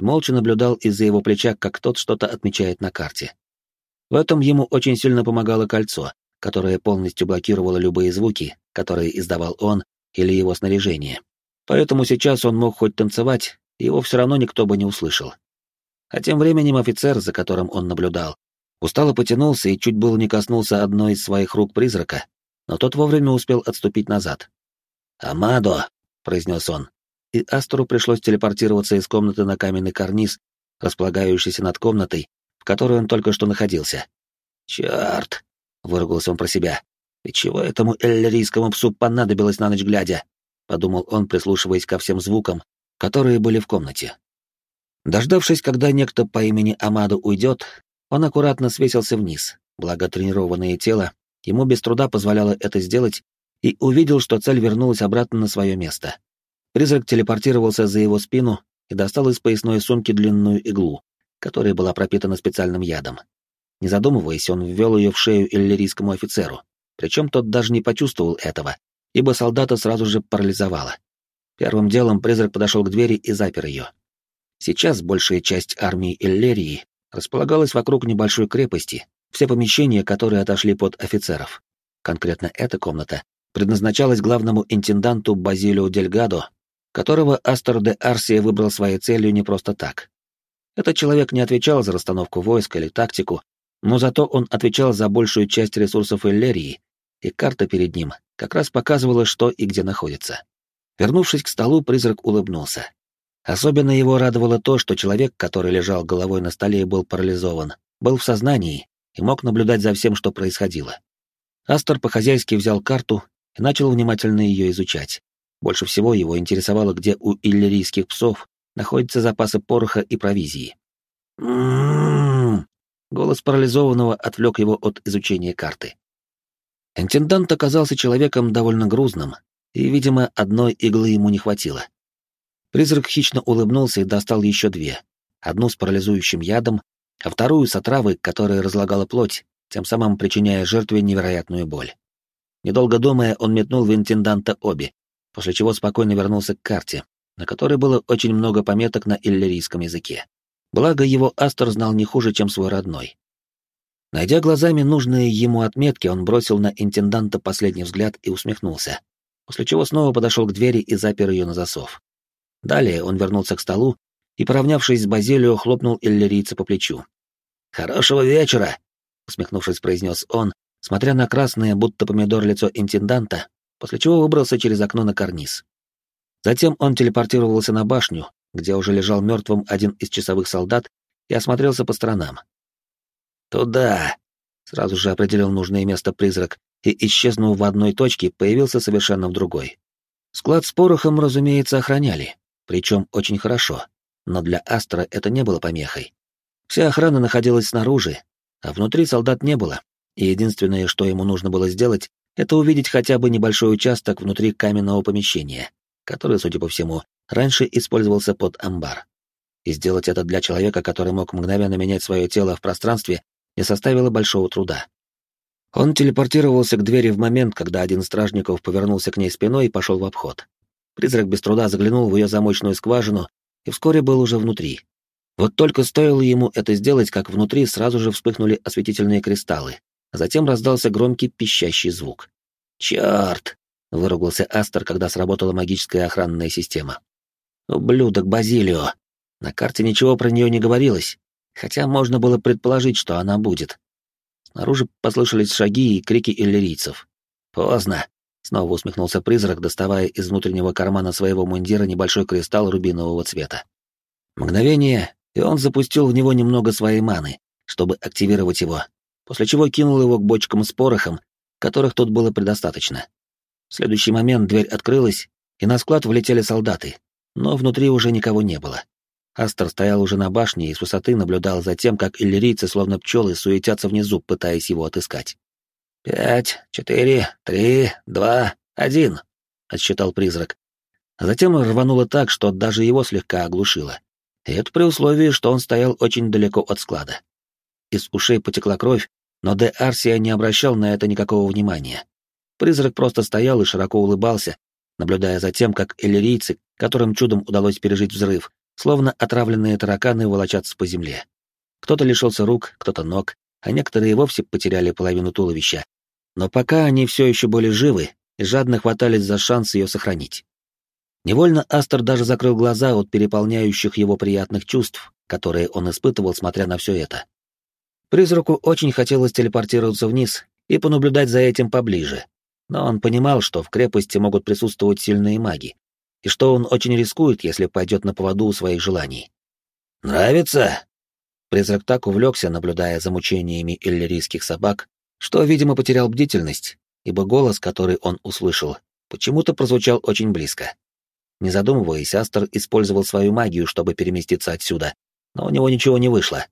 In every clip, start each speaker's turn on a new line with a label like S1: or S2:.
S1: и молча наблюдал из-за его плеча, как тот что-то отмечает на карте. В этом ему очень сильно помогало кольцо, которое полностью блокировало любые звуки, которые издавал он или его снаряжение. Поэтому сейчас он мог хоть танцевать, его все равно никто бы не услышал. А тем временем офицер, за которым он наблюдал, устало потянулся и чуть было не коснулся одной из своих рук призрака, но тот вовремя успел отступить назад. «Амадо!» — произнес он, и Астору пришлось телепортироваться из комнаты на каменный карниз, располагающийся над комнатой, в которой он только что находился. «Черт!» — выругался он про себя. «И чего этому эллирийскому псу понадобилось на ночь глядя?» — подумал он, прислушиваясь ко всем звукам, которые были в комнате. Дождавшись, когда некто по имени Амаду уйдет, он аккуратно свесился вниз, благо тренированное тело ему без труда позволяло это сделать, и увидел, что цель вернулась обратно на свое место. Призрак телепортировался за его спину и достал из поясной сумки длинную иглу, которая была пропитана специальным ядом. Не задумываясь, он ввел ее в шею иллирийскому офицеру, причем тот даже не почувствовал этого, ибо солдата сразу же парализовало. Первым делом призрак подошел к двери и запер ее. Сейчас большая часть армии Иллерии располагалась вокруг небольшой крепости, все помещения, которые отошли под офицеров. Конкретно эта комната предназначалась главному интенданту Базилио Дельгадо, которого Астер де Арсия выбрал своей целью не просто так. Этот человек не отвечал за расстановку войск или тактику, но зато он отвечал за большую часть ресурсов Иллерии, и карта перед ним как раз показывала, что и где находится. Вернувшись к столу, призрак улыбнулся. Особенно его радовало то, что человек, который лежал головой на столе и был парализован, был в сознании и мог наблюдать за всем, что происходило. Астер по-хозяйски взял карту и начал внимательно ее изучать. Больше всего его интересовало, где у иллирийских псов находятся запасы пороха и провизии. Голос парализованного отвлек его от изучения карты. Интендант оказался человеком довольно грузным, и, видимо, одной иглы ему не хватило. Призрак хищно улыбнулся и достал еще две. Одну с парализующим ядом, а вторую с отравой, которая разлагала плоть, тем самым причиняя жертве невероятную боль. Недолго думая, он метнул в интенданта обе, после чего спокойно вернулся к карте, на которой было очень много пометок на иллирийском языке. Благо, его Астор знал не хуже, чем свой родной. Найдя глазами нужные ему отметки, он бросил на интенданта последний взгляд и усмехнулся, после чего снова подошел к двери и запер ее на засов. Далее он вернулся к столу и, поравнявшись с Базилио, хлопнул иллирийца по плечу. «Хорошего вечера!» — усмехнувшись, произнес он, смотря на красное, будто помидор лицо интенданта, после чего выбрался через окно на карниз. Затем он телепортировался на башню, где уже лежал мертвым один из часовых солдат, и осмотрелся по сторонам. «Туда!» — сразу же определил нужное место призрак, и, исчезнув в одной точке, появился совершенно в другой. Склад с порохом, разумеется, охраняли, причем очень хорошо, но для Астра это не было помехой. Вся охрана находилась снаружи, а внутри солдат не было, и единственное, что ему нужно было сделать, это увидеть хотя бы небольшой участок внутри каменного помещения, который, судя по всему, раньше использовался под амбар. И сделать это для человека, который мог мгновенно менять свое тело в пространстве, не составило большого труда. Он телепортировался к двери в момент, когда один из стражников повернулся к ней спиной и пошел в обход. Призрак без труда заглянул в ее замочную скважину и вскоре был уже внутри. Вот только стоило ему это сделать, как внутри сразу же вспыхнули осветительные кристаллы, затем раздался громкий пищащий звук. «Чёрт!» — выругался Астер, когда сработала магическая охранная система. «Ублюдок Базилио! На карте ничего про нее не говорилось, хотя можно было предположить, что она будет. Снаружи послышались шаги и крики иллирийцев. «Поздно!» — снова усмехнулся призрак, доставая из внутреннего кармана своего мундира небольшой кристалл рубинового цвета. Мгновение, и он запустил в него немного своей маны, чтобы активировать его, после чего кинул его к бочкам с порохом, которых тут было предостаточно. В следующий момент дверь открылась, и на склад влетели солдаты, но внутри уже никого не было. Астер стоял уже на башне и с высоты наблюдал за тем, как иллирийцы, словно пчелы, суетятся внизу, пытаясь его отыскать. «Пять, четыре, три, два, один», — отсчитал призрак. Затем рвануло так, что даже его слегка оглушило. И это при условии, что он стоял очень далеко от склада. Из ушей потекла кровь, но Де Арсия не обращал на это никакого внимания. Призрак просто стоял и широко улыбался, наблюдая за тем, как иллирийцы, которым чудом удалось пережить взрыв, словно отравленные тараканы волочатся по земле. Кто-то лишился рук, кто-то ног, а некоторые вовсе потеряли половину туловища. Но пока они все еще были живы и жадно хватались за шанс ее сохранить. Невольно Астер даже закрыл глаза от переполняющих его приятных чувств, которые он испытывал, смотря на все это. Призраку очень хотелось телепортироваться вниз и понаблюдать за этим поближе, но он понимал, что в крепости могут присутствовать сильные маги, и что он очень рискует, если пойдет на поводу у своих желаний. «Нравится?» Призрак так увлекся, наблюдая за мучениями иллирийских собак, что, видимо, потерял бдительность, ибо голос, который он услышал, почему-то прозвучал очень близко. Не задумываясь, Астер использовал свою магию, чтобы переместиться отсюда, но у него ничего не вышло.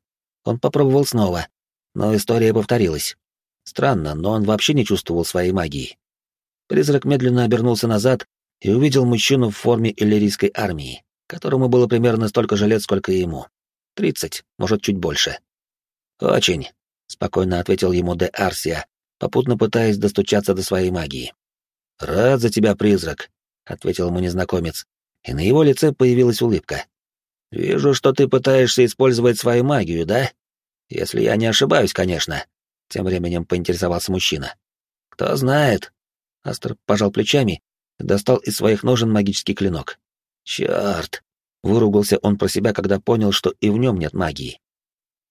S1: Он попробовал снова, но история повторилась. Странно, но он вообще не чувствовал своей магии. Призрак медленно обернулся назад и увидел мужчину в форме иллирийской армии, которому было примерно столько же лет, сколько и ему. Тридцать, может, чуть больше. «Очень», — спокойно ответил ему де Арсия, попутно пытаясь достучаться до своей магии. «Рад за тебя, призрак», — ответил ему незнакомец, и на его лице появилась улыбка. «Вижу, что ты пытаешься использовать свою магию, да? Если я не ошибаюсь, конечно», — тем временем поинтересовался мужчина. «Кто знает, Астер пожал плечами и достал из своих ножен магический клинок. Черт! Выругался он про себя, когда понял, что и в нем нет магии.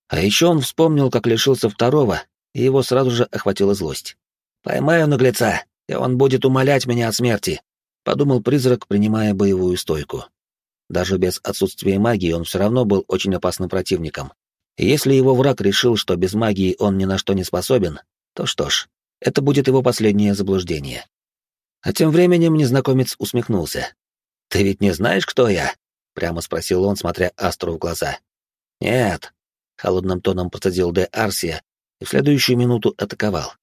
S1: А еще он вспомнил, как лишился второго, и его сразу же охватила злость. «Поймаю наглеца, и он будет умолять меня о смерти», — подумал призрак, принимая боевую стойку. Даже без отсутствия магии он все равно был очень опасным противником. Если его враг решил, что без магии он ни на что не способен, то что ж, это будет его последнее заблуждение. А тем временем незнакомец усмехнулся. «Ты ведь не знаешь, кто я?» — прямо спросил он, смотря Астру в глаза. «Нет», — холодным тоном процедил Де Арсия и в следующую минуту атаковал.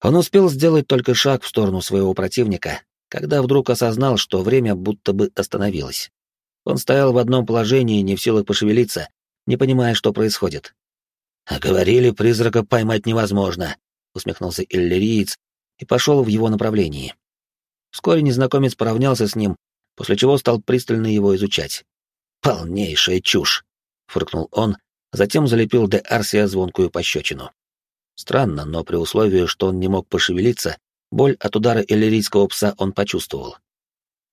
S1: Он успел сделать только шаг в сторону своего противника, когда вдруг осознал, что время будто бы остановилось. Он стоял в одном положении, не в силах пошевелиться, не понимая, что происходит. «А говорили, призрака поймать невозможно», усмехнулся иллириец и пошел в его направлении. Вскоре незнакомец поравнялся с ним, после чего стал пристально его изучать. «Полнейшая чушь!» — фыркнул он, затем залепил де Арсия звонкую пощечину. Странно, но при условии, что он не мог пошевелиться, боль от удара иллирийского пса он почувствовал.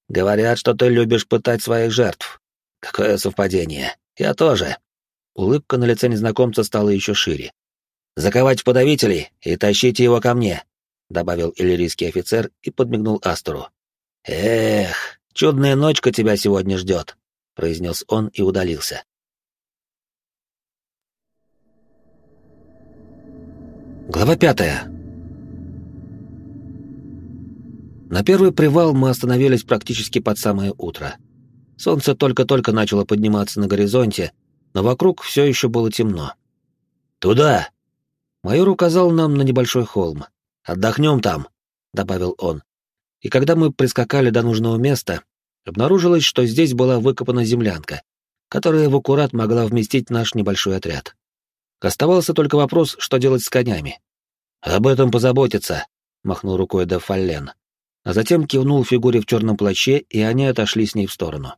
S1: «Говорят, что ты любишь пытать своих жертв. Какое совпадение. Я тоже». Улыбка на лице незнакомца стала еще шире. «Заковать в подавители и тащите его ко мне», — добавил иллирийский офицер и подмигнул Астору. «Эх, чудная ночка тебя сегодня ждет», — произнес он и удалился. Глава пятая. На первый привал мы остановились практически под самое утро. Солнце только-только начало подниматься на горизонте, но вокруг все еще было темно. «Туда!» Майор указал нам на небольшой холм. «Отдохнем там», — добавил он. И когда мы прискакали до нужного места, обнаружилось, что здесь была выкопана землянка, которая в аккурат могла вместить наш небольшой отряд. Оставался только вопрос, что делать с конями. «Об этом позаботиться», — махнул рукой де Фаллен, а затем кивнул фигуре в черном плаще, и они отошли с ней в сторону.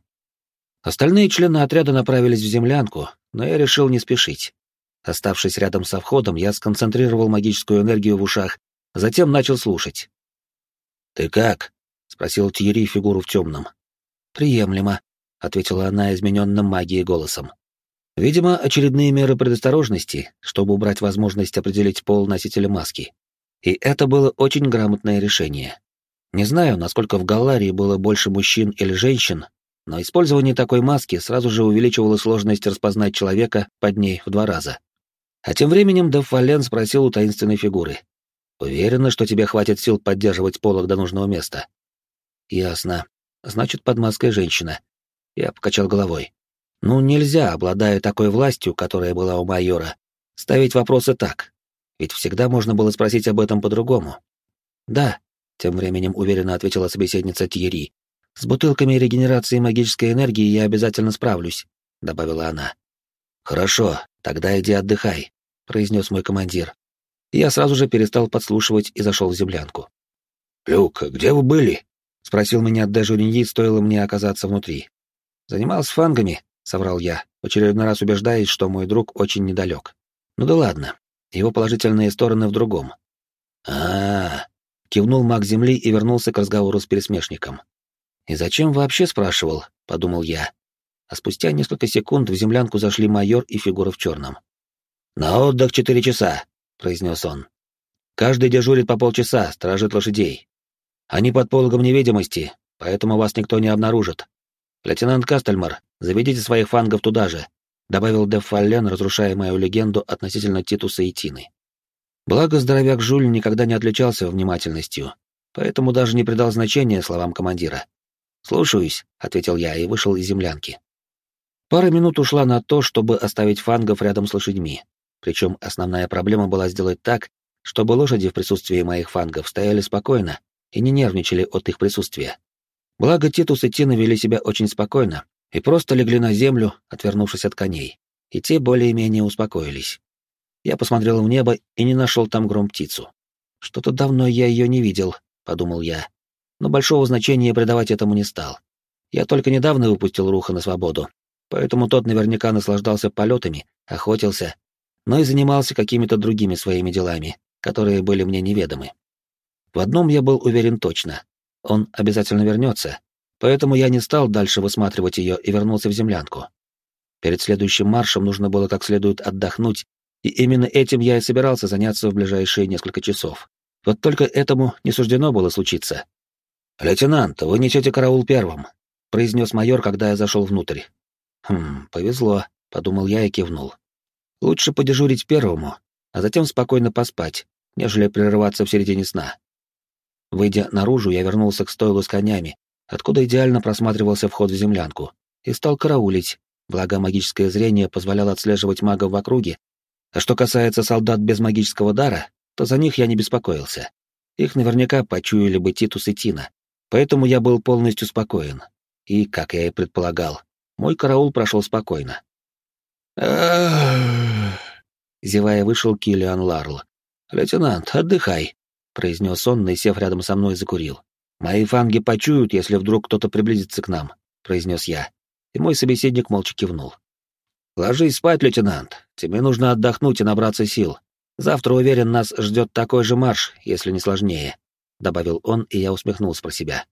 S1: Остальные члены отряда направились в землянку, но я решил не спешить. Оставшись рядом со входом, я сконцентрировал магическую энергию в ушах, затем начал слушать. «Ты как?» — спросил Тьерри фигуру в темном. «Приемлемо», — ответила она измененным магией голосом. Видимо, очередные меры предосторожности, чтобы убрать возможность определить пол носителя маски. И это было очень грамотное решение. Не знаю, насколько в Галларии было больше мужчин или женщин, но использование такой маски сразу же увеличивало сложность распознать человека под ней в два раза. А тем временем Дефален спросил у таинственной фигуры. «Уверена, что тебе хватит сил поддерживать полок до нужного места?» «Ясно. Значит, под маской женщина». Я покачал головой. «Ну, нельзя, обладая такой властью, которая была у майора, ставить вопросы так. Ведь всегда можно было спросить об этом по-другому». «Да», — тем временем уверенно ответила собеседница Тьерри. «С бутылками регенерации магической энергии я обязательно справлюсь», — добавила она. «Хорошо, тогда иди отдыхай», — произнес мой командир. Я сразу же перестал подслушивать и зашел в землянку. «Люк, где вы были?» — спросил меня Дежуриньи, стоило мне оказаться внутри. «Занимался фангами», — соврал я, очередной раз убеждаясь, что мой друг очень недалек. «Ну да ладно, его положительные стороны в другом». А, -а, -а кивнул маг Земли и вернулся к разговору с пересмешником. «И зачем вообще спрашивал?» — подумал я. А спустя несколько секунд в землянку зашли майор и фигура в черном. «На отдых четыре часа», — произнес он. «Каждый дежурит по полчаса, сторожит лошадей. Они под пологом невидимости, поэтому вас никто не обнаружит. Лейтенант Кастельмар, заведите своих фангов туда же», — добавил Деф Фаллен, разрушая мою легенду относительно Титуса и Тины. Благо, здоровяк Жуль никогда не отличался внимательностью, поэтому даже не придал значения словам командира. «Слушаюсь», — ответил я и вышел из землянки. Пара минут ушла на то, чтобы оставить фангов рядом с лошадьми. Причем основная проблема была сделать так, чтобы лошади в присутствии моих фангов стояли спокойно и не нервничали от их присутствия. Благо Титус и Тина вели себя очень спокойно и просто легли на землю, отвернувшись от коней, и те более-менее успокоились. Я посмотрел в небо и не нашел там гром-птицу. Что-то давно я ее не видел, подумал я, но большого значения придавать этому не стал. Я только недавно выпустил Руха на свободу, поэтому тот наверняка наслаждался полетами, охотился, но и занимался какими-то другими своими делами, которые были мне неведомы. В одном я был уверен точно. Он обязательно вернется, поэтому я не стал дальше высматривать ее и вернулся в землянку. Перед следующим маршем нужно было как следует отдохнуть, и именно этим я и собирался заняться в ближайшие несколько часов. Вот только этому не суждено было случиться. «Лейтенант, вы несете караул первым», — произнес майор, когда я зашел внутрь. «Хм, повезло», — подумал я и кивнул. «Лучше подежурить первому, а затем спокойно поспать, нежели прерываться в середине сна. Выйдя наружу, я вернулся к стойлу с конями, откуда идеально просматривался вход в землянку, и стал караулить, благо магическое зрение позволяло отслеживать магов в округе, а что касается солдат без магического дара, то за них я не беспокоился. Их наверняка почуяли бы Титус и Тина, поэтому я был полностью спокоен. И, как я и предполагал, мой караул прошел спокойно. Зевая, вышел Киллиан Ларл. «Лейтенант, отдыхай произнес он, и, сев рядом со мной, закурил. «Мои фанги почуют, если вдруг кто-то приблизится к нам», — произнес я, и мой собеседник молча кивнул. «Ложись спать, лейтенант. Тебе нужно отдохнуть и набраться сил. Завтра, уверен, нас ждет такой же марш, если не сложнее», — добавил он, и я усмехнулся про себя.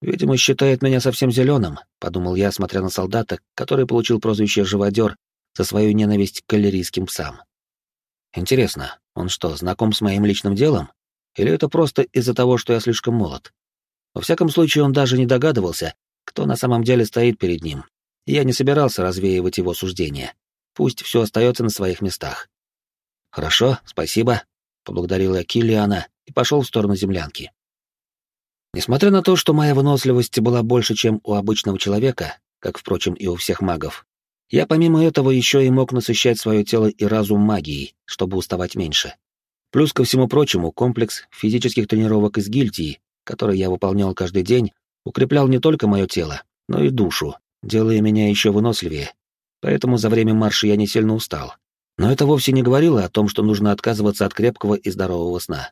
S1: «Видимо, считает меня совсем зеленым», — подумал я, смотря на солдата, который получил прозвище «Живодер» за свою ненависть к калерийским псам. «Интересно, он что, знаком с моим личным делом?» Или это просто из-за того, что я слишком молод? Во всяком случае, он даже не догадывался, кто на самом деле стоит перед ним. Я не собирался развеивать его суждения. Пусть все остается на своих местах. «Хорошо, спасибо», — поблагодарил я Киллиана и пошел в сторону землянки. Несмотря на то, что моя выносливость была больше, чем у обычного человека, как, впрочем, и у всех магов, я помимо этого еще и мог насыщать свое тело и разум магией, чтобы уставать меньше. Плюс ко всему прочему, комплекс физических тренировок из гильдии, который я выполнял каждый день, укреплял не только мое тело, но и душу, делая меня еще выносливее. Поэтому за время марша я не сильно устал. Но это вовсе не говорило о том, что нужно отказываться от крепкого и здорового сна.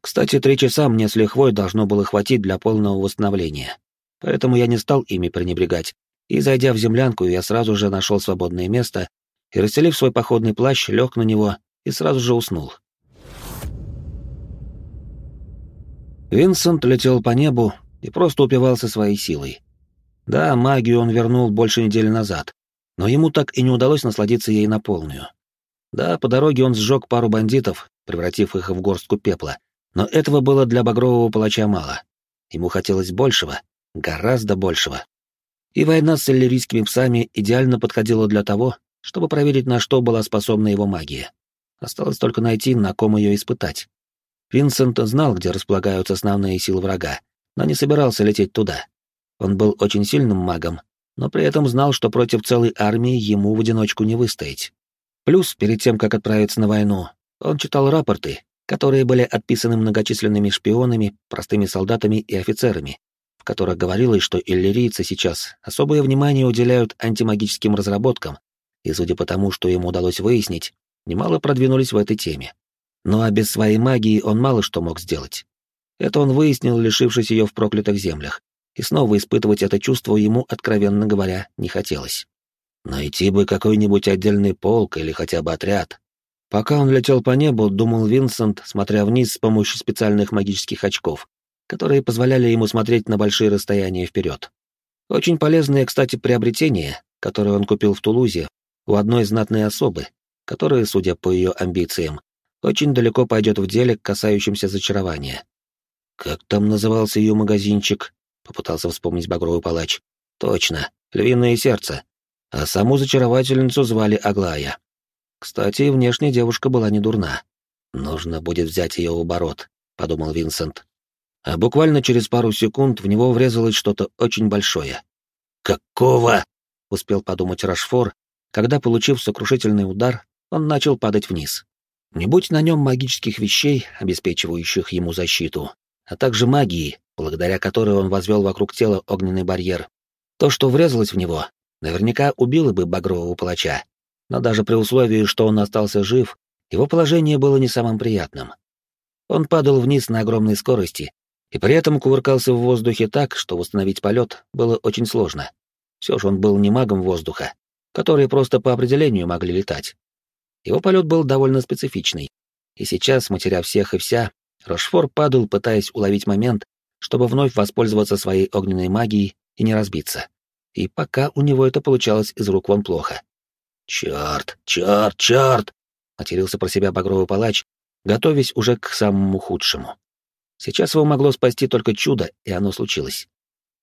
S1: Кстати, три часа мне с лихвой должно было хватить для полного восстановления. Поэтому я не стал ими пренебрегать, и, зайдя в землянку, я сразу же нашел свободное место и, расстелив свой походный плащ, лег на него и сразу же уснул. Винсент летел по небу и просто упивался своей силой. Да, магию он вернул больше недели назад, но ему так и не удалось насладиться ей на полную. Да, по дороге он сжег пару бандитов, превратив их в горстку пепла, но этого было для багрового палача мало. Ему хотелось большего, гораздо большего. И война с иллирийскими псами идеально подходила для того, чтобы проверить, на что была способна его магия. Осталось только найти, на ком ее испытать. Винсент знал, где располагаются основные силы врага, но не собирался лететь туда. Он был очень сильным магом, но при этом знал, что против целой армии ему в одиночку не выстоять. Плюс, перед тем, как отправиться на войну, он читал рапорты, которые были отписаны многочисленными шпионами, простыми солдатами и офицерами, в которых говорилось, что иллирийцы сейчас особое внимание уделяют антимагическим разработкам, и, судя по тому, что ему удалось выяснить, немало продвинулись в этой теме. Ну а без своей магии он мало что мог сделать. Это он выяснил, лишившись ее в проклятых землях, и снова испытывать это чувство ему, откровенно говоря, не хотелось. Найти бы какой-нибудь отдельный полк или хотя бы отряд. Пока он летел по небу, думал Винсент, смотря вниз с помощью специальных магических очков, которые позволяли ему смотреть на большие расстояния вперед. Очень полезное, кстати, приобретение, которое он купил в Тулузе у одной знатной особы, которая, судя по ее амбициям, очень далеко пойдет в деле, касающемся зачарования. «Как там назывался ее магазинчик?» — попытался вспомнить Багровый палач. «Точно, львиное сердце. А саму зачаровательницу звали Аглая. Кстати, внешне девушка была не дурна. Нужно будет взять ее в оборот», — подумал Винсент. А буквально через пару секунд в него врезалось что-то очень большое. «Какого?» — успел подумать Рашфор, когда, получив сокрушительный удар, он начал падать вниз. Не будь на нем магических вещей, обеспечивающих ему защиту, а также магии, благодаря которой он возвел вокруг тела огненный барьер, то, что врезалось в него, наверняка убило бы багрового палача. Но даже при условии, что он остался жив, его положение было не самым приятным. Он падал вниз на огромной скорости и при этом кувыркался в воздухе так, что восстановить полет было очень сложно. Все же он был не магом воздуха, которые просто по определению могли летать. Его полет был довольно специфичный, и сейчас, матеря всех и вся, Рошфор падал, пытаясь уловить момент, чтобы вновь воспользоваться своей огненной магией и не разбиться. И пока у него это получалось из рук вон плохо. «Черт, черт, черт!» — матерился про себя багровый палач, готовясь уже к самому худшему. Сейчас его могло спасти только чудо, и оно случилось.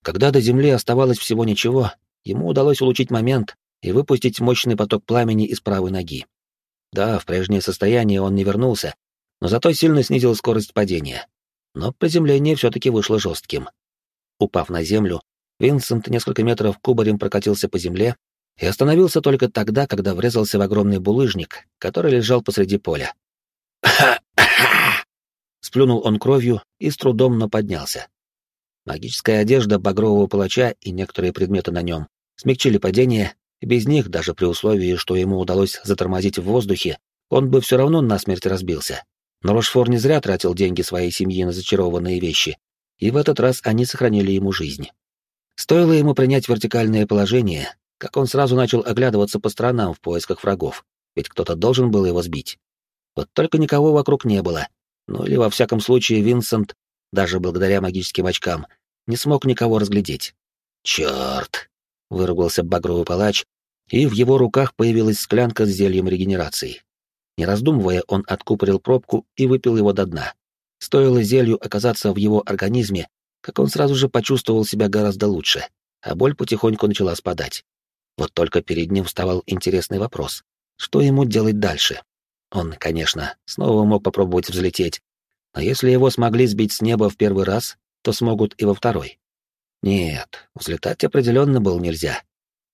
S1: Когда до земли оставалось всего ничего, ему удалось улучшить момент и выпустить мощный поток пламени из правой ноги. Да, в прежнее состояние он не вернулся, но зато сильно снизил скорость падения. Но приземление все-таки вышло жестким. Упав на землю, Винсент несколько метров кубарем прокатился по земле и остановился только тогда, когда врезался в огромный булыжник, который лежал посреди поля. Сплюнул он кровью и с трудом, но поднялся. Магическая одежда багрового палача и некоторые предметы на нем смягчили падение, и без них, даже при условии, что ему удалось затормозить в воздухе, он бы все равно насмерть разбился. Но Рошфор не зря тратил деньги своей семьи на зачарованные вещи, и в этот раз они сохранили ему жизнь. Стоило ему принять вертикальное положение, как он сразу начал оглядываться по сторонам в поисках врагов, ведь кто-то должен был его сбить. Вот только никого вокруг не было, ну или во всяком случае Винсент, даже благодаря магическим очкам, не смог никого разглядеть. «Черт!» — выругался багровый палач, и в его руках появилась склянка с зельем регенерации. Не раздумывая, он откупорил пробку и выпил его до дна. Стоило зелью оказаться в его организме, как он сразу же почувствовал себя гораздо лучше, а боль потихоньку начала спадать. Вот только перед ним вставал интересный вопрос. Что ему делать дальше? Он, конечно, снова мог попробовать взлететь, но если его смогли сбить с неба в первый раз, то смогут и во второй. Нет, взлетать определенно было нельзя.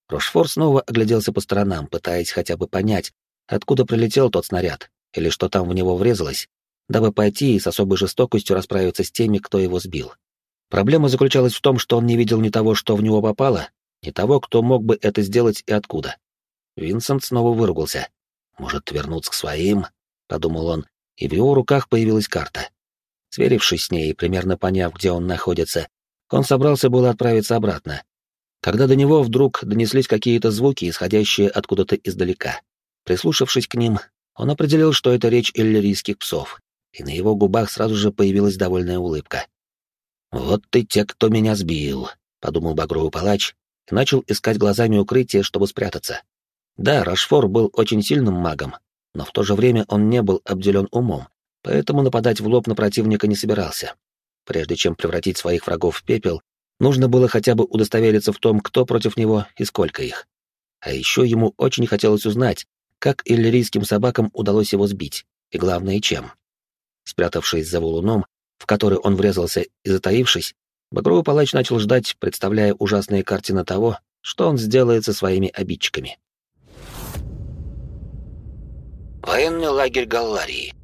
S1: Рошфор снова огляделся по сторонам, пытаясь хотя бы понять, откуда прилетел тот снаряд, или что там в него врезалось, дабы пойти и с особой жестокостью расправиться с теми, кто его сбил. Проблема заключалась в том, что он не видел ни того, что в него попало, ни того, кто мог бы это сделать и откуда. Винсент снова выругался. «Может, вернуться к своим?» — подумал он, и в его руках появилась карта. Сверившись с ней и примерно поняв, где он находится, он собрался было отправиться обратно, когда до него вдруг донеслись какие-то звуки, исходящие откуда-то издалека. Прислушавшись к ним, он определил, что это речь иллирийских псов, и на его губах сразу же появилась довольная улыбка. «Вот ты те, кто меня сбил», — подумал багровый палач и начал искать глазами укрытие, чтобы спрятаться. Да, Рашфор был очень сильным магом, но в то же время он не был обделен умом, поэтому нападать в лоб на противника не собирался. Прежде чем превратить своих врагов в пепел, нужно было хотя бы удостовериться в том, кто против него и сколько их. А еще ему очень хотелось узнать, как иллирийским собакам удалось его сбить, и главное, чем. Спрятавшись за валуном, в который он врезался и затаившись, Багровый палач начал ждать, представляя ужасные картины того, что он сделает со своими обидчиками. Военный лагерь Галларии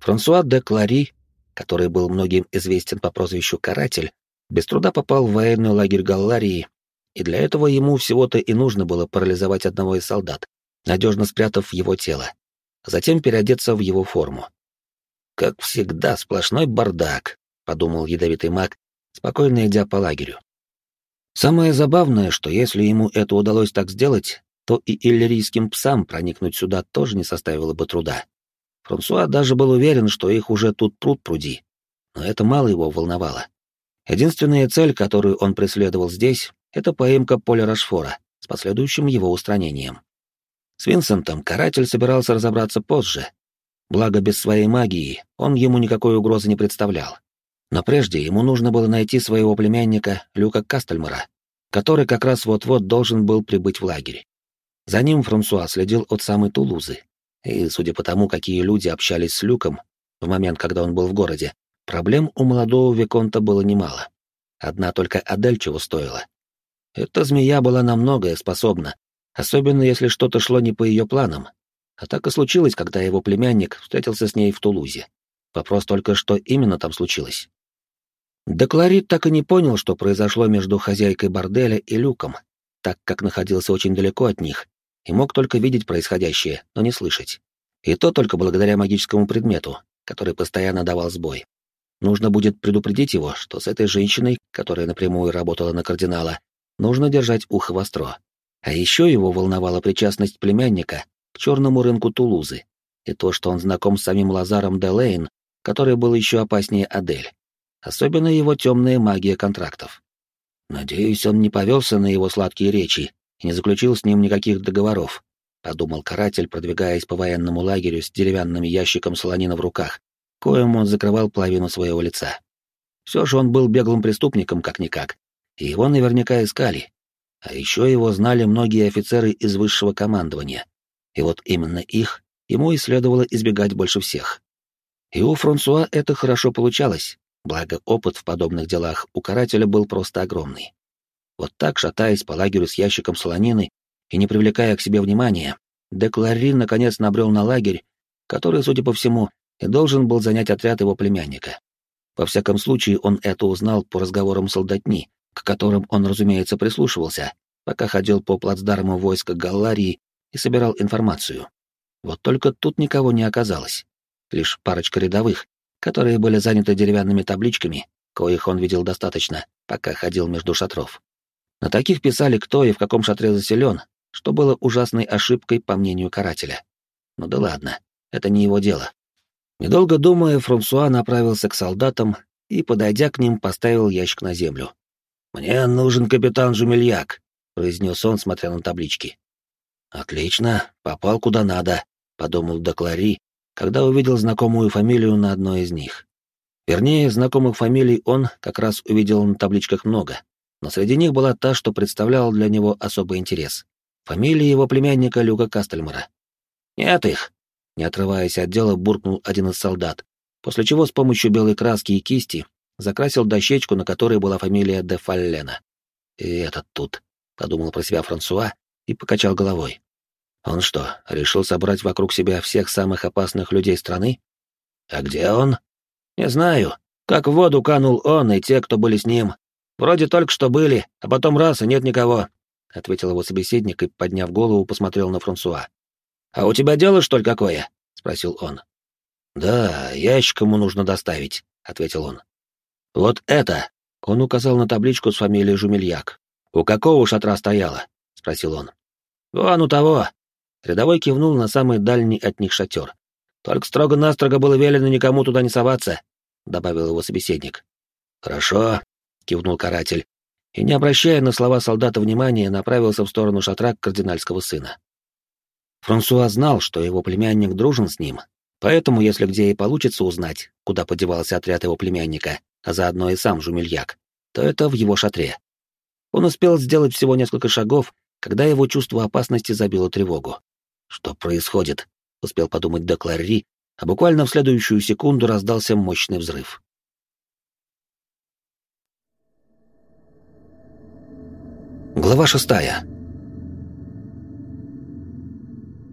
S1: Франсуа де Клари, который был многим известен по прозвищу «Каратель», без труда попал в военный лагерь Галларии, и для этого ему всего-то и нужно было парализовать одного из солдат, надежно спрятав его тело, затем переодеться в его форму. «Как всегда, сплошной бардак», — подумал ядовитый маг, спокойно идя по лагерю. Самое забавное, что если ему это удалось так сделать, то и иллирийским псам проникнуть сюда тоже не составило бы труда. Франсуа даже был уверен, что их уже тут пруд пруди. Но это мало его волновало. Единственная цель, которую он преследовал здесь, это поимка Поля Рашфора с последующим его устранением. С Винсентом каратель собирался разобраться позже. Благо, без своей магии он ему никакой угрозы не представлял. Но прежде ему нужно было найти своего племянника Люка Кастельмара, который как раз вот-вот должен был прибыть в лагерь. За ним Франсуа следил от самой Тулузы. И, судя по тому, какие люди общались с Люком в момент, когда он был в городе, проблем у молодого Виконта было немало. Одна только Адель чего стоила. Эта змея была на многое способна, особенно если что-то шло не по ее планам. А так и случилось, когда его племянник встретился с ней в Тулузе. Вопрос только, что именно там случилось. Декларит так и не понял, что произошло между хозяйкой борделя и Люком, так как находился очень далеко от них и мог только видеть происходящее, но не слышать. И то только благодаря магическому предмету, который постоянно давал сбой. Нужно будет предупредить его, что с этой женщиной, которая напрямую работала на кардинала, нужно держать ухо востро. А еще его волновала причастность племянника к черному рынку Тулузы и то, что он знаком с самим Лазаром де Лейн, который был еще опаснее Адель. Особенно его темная магия контрактов. Надеюсь, он не повелся на его сладкие речи и не заключил с ним никаких договоров, подумал каратель, продвигаясь по военному лагерю с деревянным ящиком солонина в руках, коим он закрывал половину своего лица. Все же он был беглым преступником, как-никак, и его наверняка искали. А еще его знали многие офицеры из высшего командования, и вот именно их ему и следовало избегать больше всех. И у Франсуа это хорошо получалось, Благо, опыт в подобных делах у карателя был просто огромный. Вот так, шатаясь по лагерю с ящиком солонины и не привлекая к себе внимания, Деклари наконец набрел на лагерь, который, судя по всему, и должен был занять отряд его племянника. Во всяком случае, он это узнал по разговорам солдатни, к которым он, разумеется, прислушивался, пока ходил по плацдарму войска Галларии и собирал информацию. Вот только тут никого не оказалось. Лишь парочка рядовых, которые были заняты деревянными табличками, коих он видел достаточно, пока ходил между шатров. На таких писали, кто и в каком шатре заселен, что было ужасной ошибкой, по мнению карателя. Ну да ладно, это не его дело. Недолго думая, Франсуа направился к солдатам и, подойдя к ним, поставил ящик на землю. «Мне нужен капитан Жумельяк», — произнес он, смотря на таблички. «Отлично, попал куда надо», — подумал Доклари, когда увидел знакомую фамилию на одной из них. Вернее, знакомых фамилий он как раз увидел на табличках много, но среди них была та, что представляла для него особый интерес. Фамилия его племянника Люка Кастельмара. «Нет их!» — не отрываясь от дела, буркнул один из солдат, после чего с помощью белой краски и кисти закрасил дощечку, на которой была фамилия де Фаллена. «И этот тут», — подумал про себя Франсуа и покачал головой. Он что, решил собрать вокруг себя всех самых опасных людей страны? А где он? Не знаю. Как в воду канул он и те, кто были с ним. Вроде только что были, а потом раз, и нет никого, — ответил его собеседник и, подняв голову, посмотрел на Франсуа. «А у тебя дело, что ли, какое?» — спросил он. «Да, ящик ему нужно доставить», — ответил он. «Вот это!» — он указал на табличку с фамилией Жумельяк. «У какого шатра стояла?» — спросил он. «Вон у того, Рядовой кивнул на самый дальний от них шатер. «Только строго-настрого было велено никому туда не соваться», — добавил его собеседник. «Хорошо», — кивнул каратель, и, не обращая на слова солдата внимания, направился в сторону шатра кардинальского сына. Франсуа знал, что его племянник дружен с ним, поэтому, если где и получится узнать, куда подевался отряд его племянника, а заодно и сам Жумельяк, то это в его шатре. Он успел сделать всего несколько шагов, когда его чувство опасности забило тревогу. Что происходит? Успел подумать Декларри, а буквально в следующую секунду раздался мощный взрыв. Глава шестая.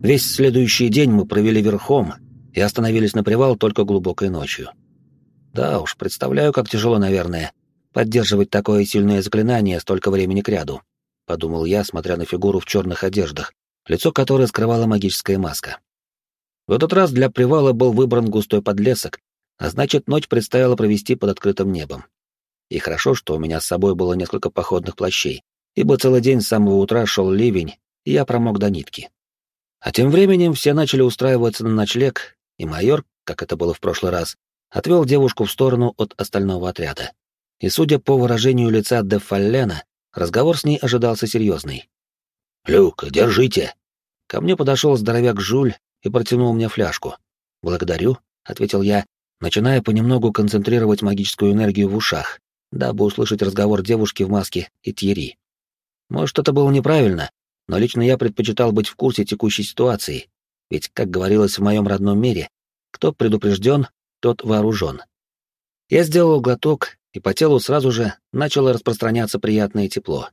S1: Весь следующий день мы провели верхом и остановились на привал только глубокой ночью. Да уж, представляю, как тяжело, наверное, поддерживать такое сильное заклинание столько времени кряду, — подумал я, смотря на фигуру в черных одеждах, лицо которой скрывала магическая маска. В этот раз для привала был выбран густой подлесок, а значит, ночь предстояло провести под открытым небом. И хорошо, что у меня с собой было несколько походных плащей, ибо целый день с самого утра шел ливень, и я промок до нитки. А тем временем все начали устраиваться на ночлег, и майор, как это было в прошлый раз, отвел девушку в сторону от остального отряда. И судя по выражению лица де Фаллена, разговор с ней ожидался серьезный. «Люк, держите!» Ко мне подошел здоровяк Жуль и протянул мне фляжку. «Благодарю», — ответил я, начиная понемногу концентрировать магическую энергию в ушах, дабы услышать разговор девушки в маске и Тьери. Может, это было неправильно, но лично я предпочитал быть в курсе текущей ситуации, ведь, как говорилось в моем родном мире, кто предупрежден, тот вооружен. Я сделал глоток, и по телу сразу же начало распространяться приятное тепло.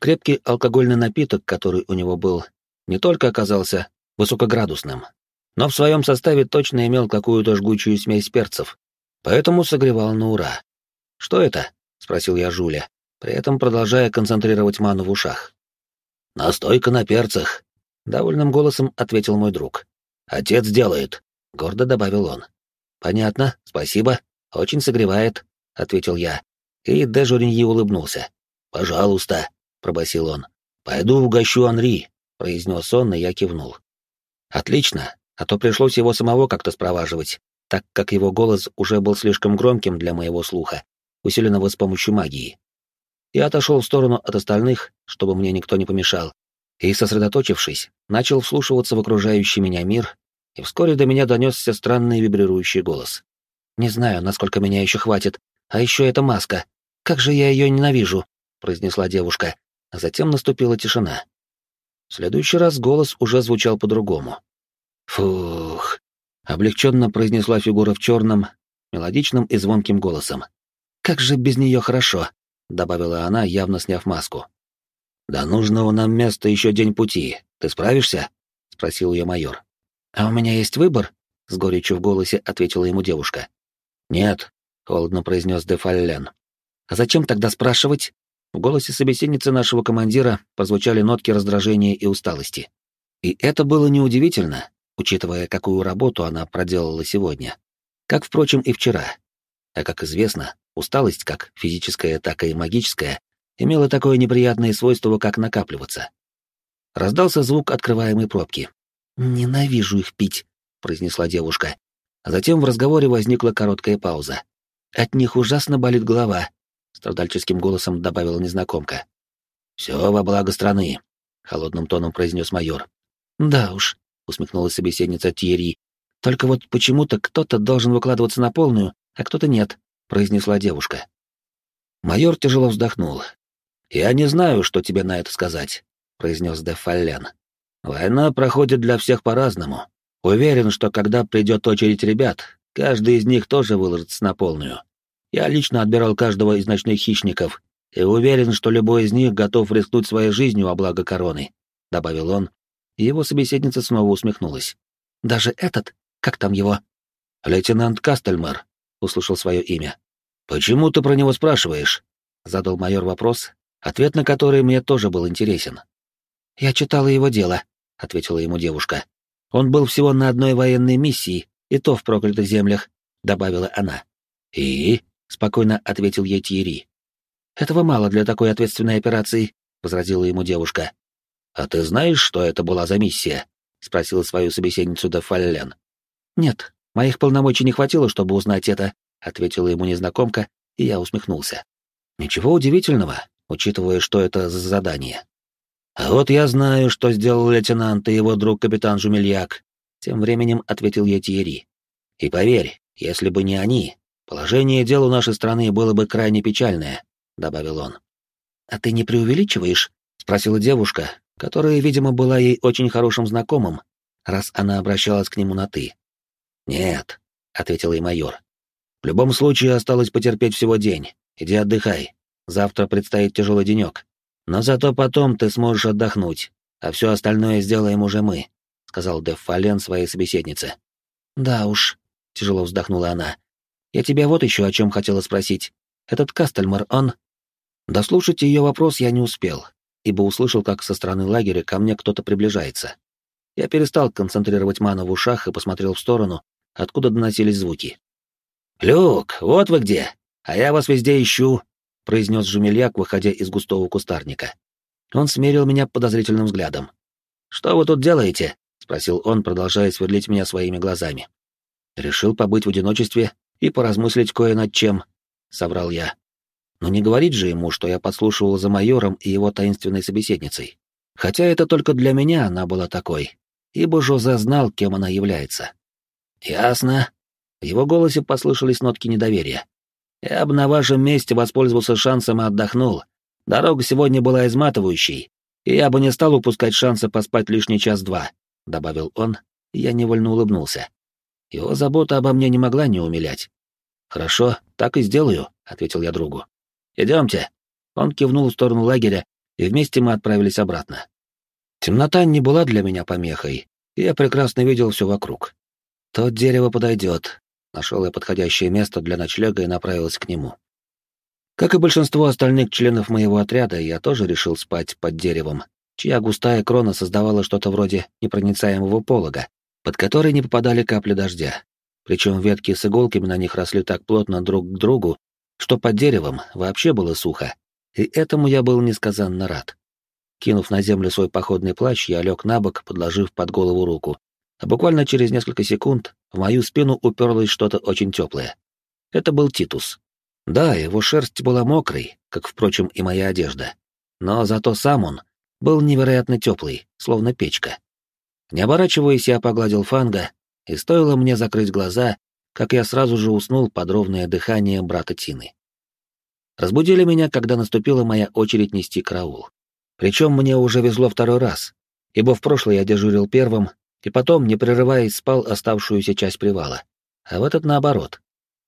S1: Крепкий алкогольный напиток, который у него был, не только оказался высокоградусным, но в своем составе точно имел какую-то жгучую смесь перцев, поэтому согревал на ура. «Что это?» — спросил я Жуля, при этом продолжая концентрировать ману в ушах. «Настойка на перцах», — довольным голосом ответил мой друг. «Отец делает», — гордо добавил он. «Понятно, спасибо, очень согревает», — ответил я, и Дежуриньи улыбнулся. «Пожалуйста», — пробасил он. «Пойду угощу Анри», — произнес он, и я кивнул. «Отлично, а то пришлось его самого как-то спроваживать, так как его голос уже был слишком громким для моего слуха, усиленного с помощью магии. Я отошел в сторону от остальных, чтобы мне никто не помешал, и, сосредоточившись, начал вслушиваться в окружающий меня мир, и вскоре до меня донесся странный вибрирующий голос. «Не знаю, насколько меня еще хватит, а еще эта маска. Как же я ее ненавижу!» — произнесла девушка, а затем наступила тишина. В следующий раз голос уже звучал по-другому. «Фух!» — облегченно произнесла фигура в черном, мелодичным и звонким голосом. «Как же без нее хорошо!» — добавила она, явно сняв маску. «До нужного нам места еще день пути. Ты справишься?» — спросил ее майор. «А у меня есть выбор?» — с горечью в голосе ответила ему девушка. «Нет», — холодно произнес де Фаллен. «А зачем тогда спрашивать?» В голосе собеседницы нашего командира позвучали нотки раздражения и усталости. И это было неудивительно, учитывая, какую работу она проделала сегодня. Как, впрочем, и вчера. А как известно, усталость, как физическая, так и магическая, имела такое неприятное свойство, как накапливаться. Раздался звук открываемой пробки. «Ненавижу их пить», — произнесла девушка. А затем в разговоре возникла короткая пауза. «От них ужасно болит голова», — страдальческим голосом добавила незнакомка. «Все во благо страны», — холодным тоном произнес майор. «Да уж», — усмехнулась собеседница Тьерри. «Только вот почему-то кто-то должен выкладываться на полную, а кто-то нет», — произнесла девушка. Майор тяжело вздохнул. «Я не знаю, что тебе на это сказать», — произнес де Фаллен. «Война проходит для всех по-разному. Уверен, что когда придет очередь ребят, каждый из них тоже выложится на полную. Я лично отбирал каждого из ночных хищников и уверен, что любой из них готов рискнуть своей жизнью во благо короны», — добавил он, его собеседница снова усмехнулась. «Даже этот? Как там его?» «Лейтенант Кастельмар», — услышал свое имя. «Почему ты про него спрашиваешь?» — задал майор вопрос, ответ на который мне тоже был интересен. «Я читала его дело», — ответила ему девушка. «Он был всего на одной военной миссии, и то в проклятых землях», — добавила она. «И?» — спокойно ответил ей Тьерри. «Этого мало для такой ответственной операции», — возразила ему девушка. «А ты знаешь, что это была за миссия?» — спросила свою собеседницу де. «Нет, моих полномочий не хватило, чтобы узнать это», — ответила ему незнакомка, и я усмехнулся. «Ничего удивительного, учитывая, что это за задание». «А вот я знаю, что сделал лейтенант и его друг капитан Жумельяк», — тем временем ответил ей Тьерри. «И поверь, если бы не они, положение дел у нашей страны было бы крайне печальное», — добавил он. «А ты не преувеличиваешь?» — спросила девушка, которая, видимо, была ей очень хорошим знакомым, раз она обращалась к нему на «ты». «Нет», — ответил ей майор. «В любом случае осталось потерпеть всего день. Иди отдыхай. Завтра предстоит тяжелый денек. Но зато потом ты сможешь отдохнуть, а все остальное сделаем уже мы», — сказал Деф Фален своей собеседнице. «Да уж», — тяжело вздохнула она. «Я тебя вот еще о чем хотела спросить. Этот Кастельмар, он...» Дослушать ее вопрос я не успел, ибо услышал, как со стороны лагеря ко мне кто-то приближается. Я перестал концентрировать ману в ушах и посмотрел в сторону, откуда доносились звуки. «Люк, вот вы где!» — «А я вас везде ищу», — произнес Жумельяк, выходя из густого кустарника. Он смерил меня подозрительным взглядом. «Что вы тут делаете?» — спросил он, продолжая сверлить меня своими глазами. «Решил побыть в одиночестве и поразмыслить кое над чем», — соврал я. Но не говорить же ему, что я подслушивал за майором и его таинственной собеседницей. Хотя это только для меня она была такой, ибо Жозе знал, кем она является. «Ясно». В его голосе послышались нотки недоверия. «Я бы на вашем месте воспользовался шансом и отдохнул. Дорога сегодня была изматывающей, и я бы не стал упускать шанса поспать лишний час-два», — добавил он, и я невольно улыбнулся. Его забота обо мне не могла не умилять. «Хорошо, так и сделаю», — ответил я другу. «Идемте». Он кивнул в сторону лагеря, и вместе мы отправились обратно. Темнота не была для меня помехой, и я прекрасно видел все вокруг. «То дерево подойдет», — нашел я подходящее место для ночлега и направился к нему. Как и большинство остальных членов моего отряда, я тоже решил спать под деревом, чья густая крона создавала что-то вроде непроницаемого полога, под который не попадали капли дождя. Причем ветки с иголками на них росли так плотно друг к другу, что под деревом вообще было сухо, и этому я был несказанно рад. Кинув на землю свой походный плащ, я лег на бок, подложив под голову руку, а буквально через несколько секунд в мою спину уперлось что-то очень теплое. Это был Титус. Да, его шерсть была мокрой, как, впрочем, и моя одежда. Но зато сам он был невероятно теплый, словно печка. Не оборачиваясь, я погладил фанга, и стоило мне закрыть глаза, как я сразу же уснул под ровное дыхание брата Тины. Разбудили меня, когда наступила моя очередь нести караул. Причем мне уже везло второй раз, ибо в прошлый я дежурил первым, и потом, не прерываясь, спал оставшуюся часть привала. А в этот наоборот.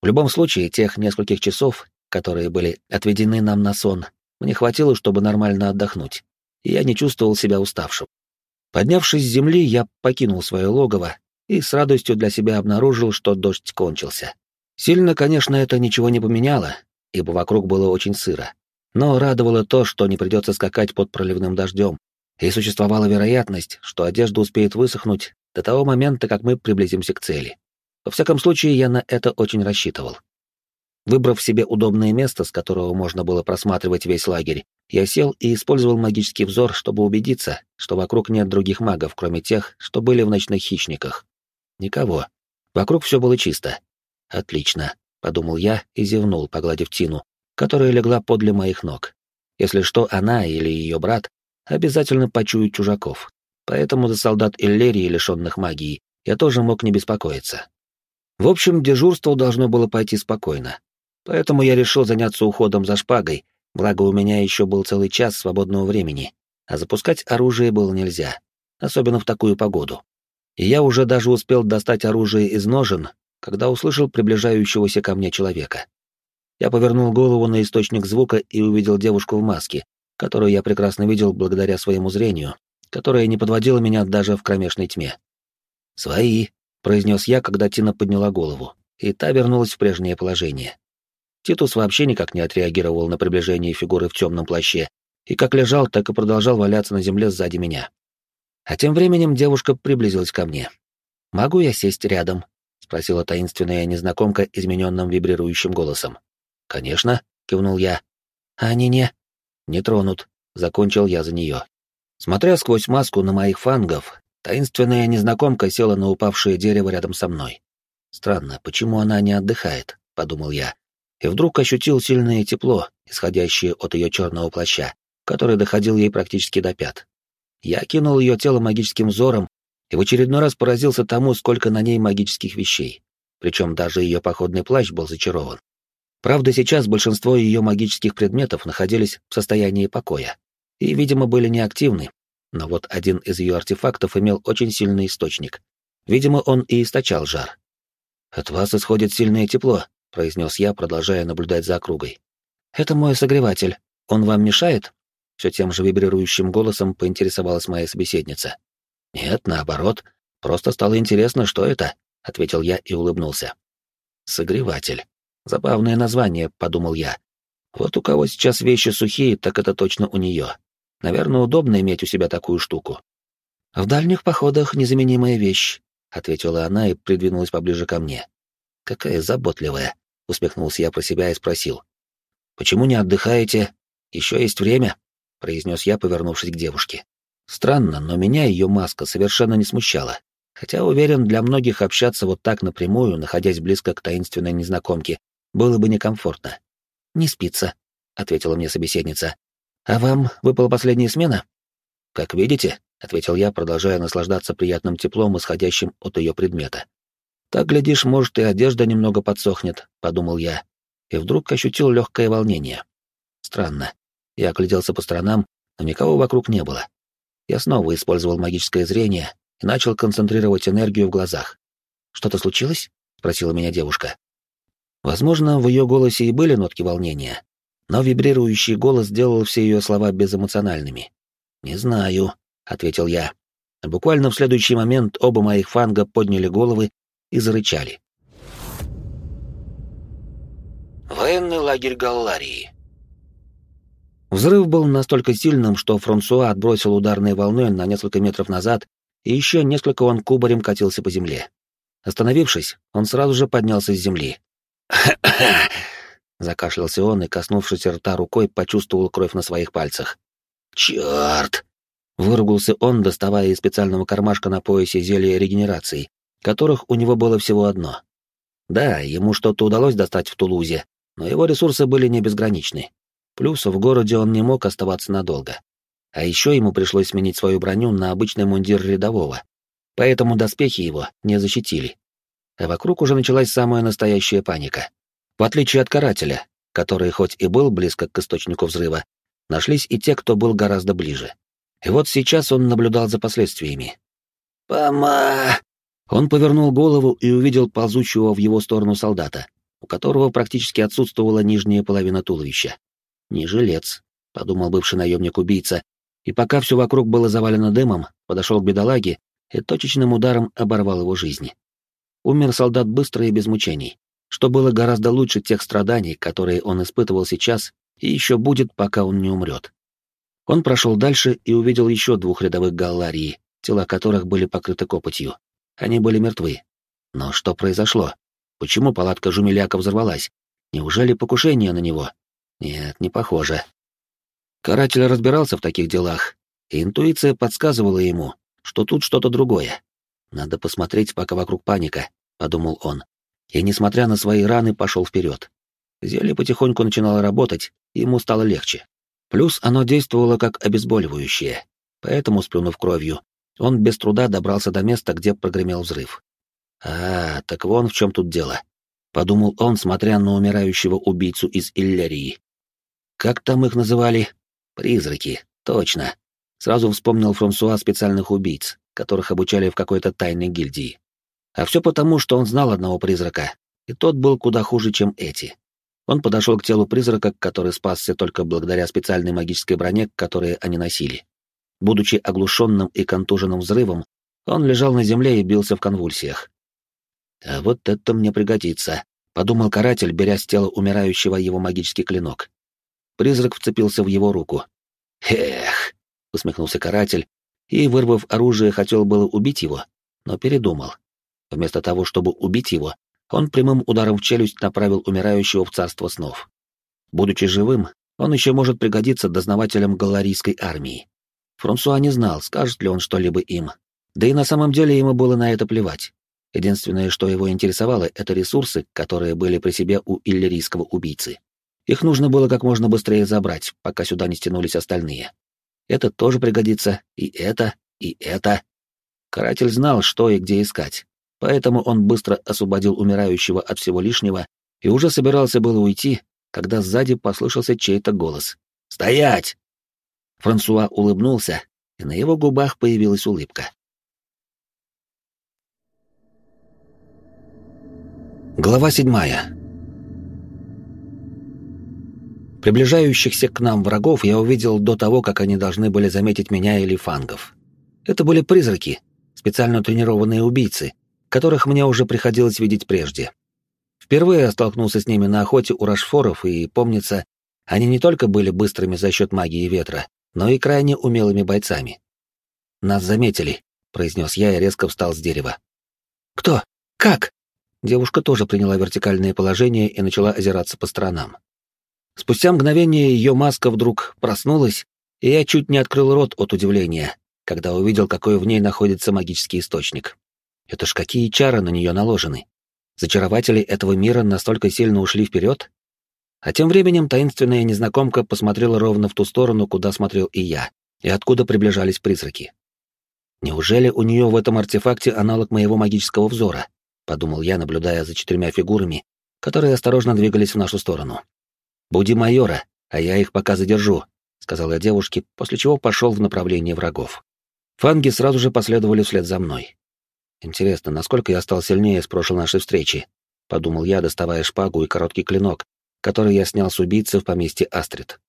S1: В любом случае, тех нескольких часов, которые были отведены нам на сон, мне хватило, чтобы нормально отдохнуть, и я не чувствовал себя уставшим. Поднявшись с земли, я покинул свое логово и с радостью для себя обнаружил, что дождь кончился. Сильно, конечно, это ничего не поменяло, ибо вокруг было очень сыро. Но радовало то, что не придется скакать под проливным дождем, и существовала вероятность, что одежда успеет высохнуть до того момента, как мы приблизимся к цели. Во всяком случае, я на это очень рассчитывал. Выбрав себе удобное место, с которого можно было просматривать весь лагерь, я сел и использовал магический взор, чтобы убедиться, что вокруг нет других магов, кроме тех, что были в ночных хищниках. Никого. Вокруг все было чисто. Отлично, подумал я и зевнул, погладив Тину, которая легла подле моих ног. Если что, она или ее брат обязательно почуют чужаков. Поэтому за солдат Иллерии, лишенных магии, я тоже мог не беспокоиться. В общем, дежурство должно было пойти спокойно. Поэтому я решил заняться уходом за шпагой, благо у меня еще был целый час свободного времени, а запускать оружие было нельзя, особенно в такую погоду и я уже даже успел достать оружие из ножен, когда услышал приближающегося ко мне человека. Я повернул голову на источник звука и увидел девушку в маске, которую я прекрасно видел благодаря своему зрению, которое не подводило меня даже в кромешной тьме. «Свои», — произнес я, когда Тина подняла голову, и та вернулась в прежнее положение. Титус вообще никак не отреагировал на приближение фигуры в темном плаще, и как лежал, так и продолжал валяться на земле сзади меня. А тем временем девушка приблизилась ко мне. «Могу я сесть рядом?» — спросила таинственная незнакомка измененным вибрирующим голосом. «Конечно», — кивнул я. «А они не...» «Не тронут», — закончил я за нее. Смотря сквозь маску на моих фангов, таинственная незнакомка села на упавшее дерево рядом со мной. «Странно, почему она не отдыхает?» — подумал я. И вдруг ощутил сильное тепло, исходящее от ее черного плаща, который доходил ей практически до пят. Я кинул ее тело магическим взором и в очередной раз поразился тому, сколько на ней магических вещей. Причем даже ее походный плащ был зачарован. Правда, сейчас большинство ее магических предметов находились в состоянии покоя и, видимо, были неактивны, но вот один из ее артефактов имел очень сильный источник. Видимо, он и источал жар. «От вас исходит сильное тепло», — произнес я, продолжая наблюдать за округой. «Это мой согреватель. Он вам мешает?» все тем же вибрирующим голосом поинтересовалась моя собеседница. «Нет, наоборот, просто стало интересно, что это», — ответил я и улыбнулся. «Согреватель. Забавное название», — подумал я. «Вот у кого сейчас вещи сухие, так это точно у нее. Наверное, удобно иметь у себя такую штуку». «В дальних походах незаменимая вещь», — ответила она и придвинулась поближе ко мне. «Какая заботливая. усмехнулся я про себя и спросил. Почему не отдыхаете? Еще есть время, произнес я, повернувшись к девушке. Странно, но меня ее маска совершенно не смущала. Хотя, уверен, для многих общаться вот так напрямую, находясь близко к таинственной незнакомке, было бы некомфортно. «Не спится», — ответила мне собеседница. «А вам выпала последняя смена?» «Как видите», — ответил я, продолжая наслаждаться приятным теплом, исходящим от ее предмета. «Так, глядишь, может, и одежда немного подсохнет», — подумал я, и вдруг ощутил легкое волнение. Странно. Я огляделся по сторонам, но никого вокруг не было. Я снова использовал магическое зрение, и начал концентрировать энергию в глазах. «Что-то случилось?» — спросила меня девушка. Возможно, в ее голосе и были нотки волнения, но вибрирующий голос сделал все ее слова безэмоциональными. «Не знаю», — ответил я. Буквально в следующий момент оба моих фанга подняли головы и зарычали. Военный лагерь Галларии Взрыв был настолько сильным, что Франсуа отбросил ударной волной на несколько метров назад и еще несколько он кубарем катился по земле. Остановившись, он сразу же поднялся с земли. Закашлялся он и, коснувшись рта рукой, почувствовал кровь на своих пальцах. «Черт!» Выругался он, доставая из специального кармашка на поясе зелья регенерации, которых у него было всего одно. Да, ему что-то удалось достать в Тулузе, но его ресурсы были не безграничны. Плюс в городе он не мог оставаться надолго. А еще ему пришлось сменить свою броню на обычный мундир рядового, поэтому доспехи его не защитили. А вокруг уже началась самая настоящая паника. В отличие от карателя, который хоть и был близко к источнику взрыва, нашлись и те, кто был гораздо ближе. И вот сейчас он наблюдал за последствиями. «Пома!» Он повернул голову и увидел ползущего в его сторону солдата, у которого практически отсутствовала нижняя половина туловища. «Не жилец», — подумал бывший наемник-убийца, и пока все вокруг было завалено дымом, подошел к бедолаге и точечным ударом оборвал его жизнь. Умер солдат быстро и без мучений, что было гораздо лучше тех страданий, которые он испытывал сейчас и еще будет, пока он не умрет. Он прошел дальше и увидел еще двух рядовых галларии, тела которых были покрыты копотью. Они были мертвы. Но что произошло? Почему палатка Жумеляка взорвалась? Неужели покушение на него? Нет, не похоже. Каратель разбирался в таких делах, и интуиция подсказывала ему, что тут что-то другое. Надо посмотреть, пока вокруг паника, подумал он. И, несмотря на свои раны, пошел вперед. Зелье потихоньку начинало работать, ему стало легче. Плюс оно действовало как обезболивающее, поэтому, сплюнув кровью, он без труда добрался до места, где прогремел взрыв. «А, так вон в чем тут дело», — подумал он, смотря на умирающего убийцу из Иллерии. «Как там их называли? Призраки, точно. Сразу вспомнил Франсуа специальных убийц, которых обучали в какой-то тайной гильдии. А все потому, что он знал одного призрака, и тот был куда хуже, чем эти. Он подошел к телу призрака, который спасся только благодаря специальной магической броне, которые они носили. Будучи оглушенным и контуженным взрывом, он лежал на земле и бился в конвульсиях. «А вот это мне пригодится», — подумал каратель, беря с тела умирающего его магический клинок. Призрак вцепился в его руку. «Эх!» — усмехнулся каратель, и, вырвав оружие, хотел было убить его, но передумал. Вместо того, чтобы убить его, он прямым ударом в челюсть направил умирающего в царство снов. Будучи живым, он еще может пригодиться дознавателям галарийской армии. Франсуа не знал, скажет ли он что-либо им. Да и на самом деле ему было на это плевать. Единственное, что его интересовало, это ресурсы, которые были при себе у иллирийского убийцы. Их нужно было как можно быстрее забрать, пока сюда не стянулись остальные. Это тоже пригодится, и это, и это. Каратель знал, что и где искать, поэтому он быстро освободил умирающего от всего лишнего и уже собирался было уйти, когда сзади послышался чей-то голос. «Стоять!» Франсуа улыбнулся, и на его губах появилась улыбка. Глава седьмая. Приближающихся к нам врагов я увидел до того, как они должны были заметить меня или фангов. Это были призраки, специально тренированные убийцы, которых мне уже приходилось видеть прежде. Впервые я столкнулся с ними на охоте у рашфоров, и, помнится, они не только были быстрыми за счет магии ветра, но и крайне умелыми бойцами. «Нас заметили», — произнес я и резко встал с дерева. «Кто? Как?» девушка тоже приняла вертикальное положение и начала озираться по сторонам. Спустя мгновение ее маска вдруг проснулась, и я чуть не открыл рот от удивления, когда увидел, какой в ней находится магический источник. Это ж какие чары на нее наложены. Зачарователи этого мира настолько сильно ушли вперед? А тем временем таинственная незнакомка посмотрела ровно в ту сторону, куда смотрел и я, и откуда приближались призраки. Неужели у нее в этом артефакте аналог моего магического взора? Подумал я, наблюдая за четырьмя фигурами, которые осторожно двигались в нашу сторону. «Буди майора, а я их пока задержу», — сказал я девушке, после чего пошел в направлении врагов. Фанги сразу же последовали вслед за мной. Интересно, насколько я стал сильнее с прошлой нашей встречи? Подумал я, доставая шпагу и короткий клинок, который я снял с убийцы в поместье Астрид.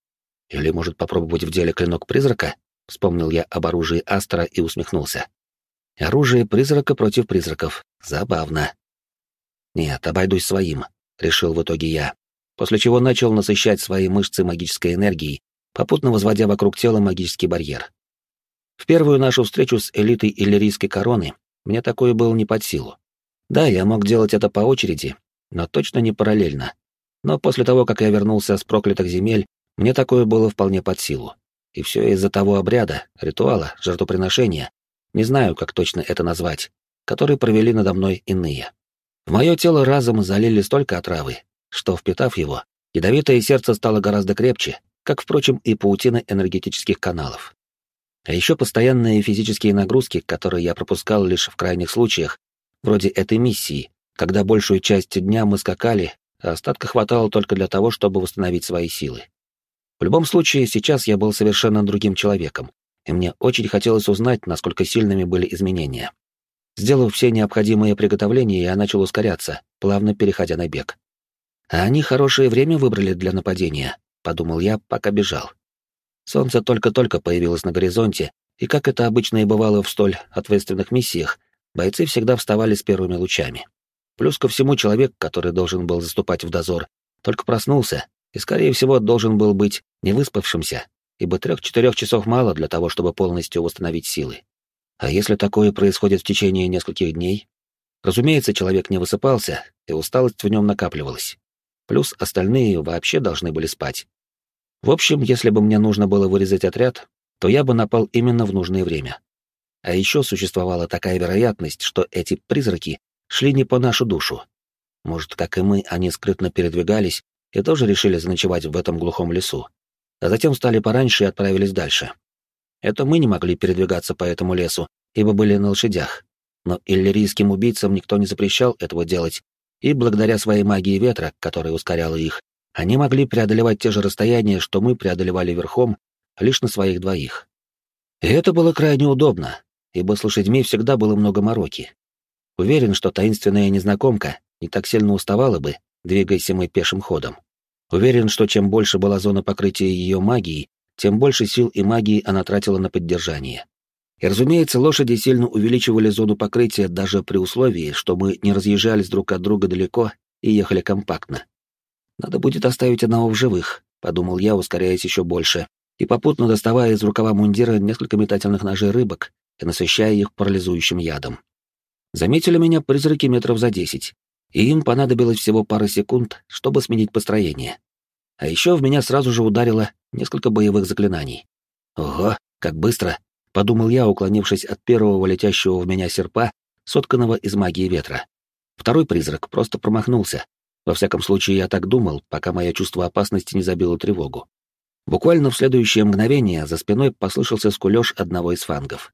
S1: Или, может, попробовать в деле клинок призрака? Вспомнил я об оружии Астра и усмехнулся. Оружие призрака против призраков. Забавно. Нет, обойдусь своим, решил в итоге я, после чего начал насыщать свои мышцы магической энергией, попутно возводя вокруг тела магический барьер. В первую нашу встречу с элитой иллирийской короны мне такое было не под силу. Да, я мог делать это по очереди, но точно не параллельно. Но после того, как я вернулся с проклятых земель, мне такое было вполне под силу. И все из-за того обряда, ритуала, жертвоприношения, не знаю, как точно это назвать, который провели надо мной иные. В мое тело разом залили столько отравы, что, впитав его, ядовитое сердце стало гораздо крепче, как, впрочем, и паутина энергетических каналов. А еще постоянные физические нагрузки, которые я пропускал лишь в крайних случаях, вроде этой миссии, когда большую часть дня мы скакали, остатка хватало только для того, чтобы восстановить свои силы. В любом случае, сейчас я был совершенно другим человеком, и мне очень хотелось узнать, насколько сильными были изменения. Сделав все необходимые приготовления, я начал ускоряться, плавно переходя на бег. А они хорошее время выбрали для нападения, подумал я, пока бежал. Солнце только-только появилось на горизонте, и, как это обычно и бывало в столь ответственных миссиях, бойцы всегда вставали с первыми лучами. Плюс ко всему человек, который должен был заступать в дозор, только проснулся и, скорее всего, должен был быть невыспавшимся, ибо трех-четырех часов мало для того, чтобы полностью восстановить силы. А если такое происходит в течение нескольких дней? Разумеется, человек не высыпался, и усталость в нем накапливалась. Плюс остальные вообще должны были спать, в общем, если бы мне нужно было вырезать отряд, то я бы напал именно в нужное время. А еще существовала такая вероятность, что эти призраки шли не по нашу душу. Может, как и мы, они скрытно передвигались и тоже решили заночевать в этом глухом лесу. А затем стали пораньше и отправились дальше. Это мы не могли передвигаться по этому лесу, ибо были на лошадях. Но иллирийским убийцам никто не запрещал этого делать, и благодаря своей магии ветра, которая ускоряла их, они могли преодолевать те же расстояния, что мы преодолевали верхом, лишь на своих двоих. И это было крайне удобно, ибо с лошадьми всегда было много мороки. Уверен, что таинственная незнакомка не так сильно уставала бы, двигаясь мы пешим ходом. Уверен, что чем больше была зона покрытия ее магией, тем больше сил и магии она тратила на поддержание. И, разумеется, лошади сильно увеличивали зону покрытия даже при условии, что мы не разъезжались друг от друга далеко и ехали компактно. Надо будет оставить одного в живых, подумал я, ускоряясь еще больше, и попутно доставая из рукава мундира несколько метательных ножей рыбок и насыщая их парализующим ядом. Заметили меня призраки метров за десять, и им понадобилось всего пара секунд, чтобы сменить построение. А еще в меня сразу же ударило несколько боевых заклинаний. Ого, как быстро! Подумал я, уклонившись от первого летящего в меня серпа, сотканного из магии ветра. Второй призрак просто промахнулся, во всяком случае, я так думал, пока мое чувство опасности не забило тревогу. Буквально в следующее мгновение за спиной послышался скулёж одного из фангов.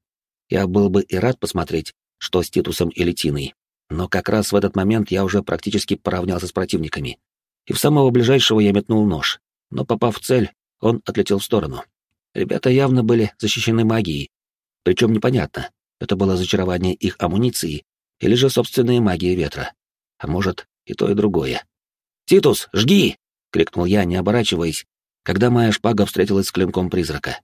S1: Я был бы и рад посмотреть, что с Титусом и Летиной, но как раз в этот момент я уже практически поравнялся с противниками. И в самого ближайшего я метнул нож, но попав в цель, он отлетел в сторону. Ребята явно были защищены магией, причем непонятно, это было зачарование их амуниции или же собственная магия ветра. А может, и то, и другое. «Титус, жги!» — крикнул я, не оборачиваясь, когда моя шпага встретилась с клинком призрака.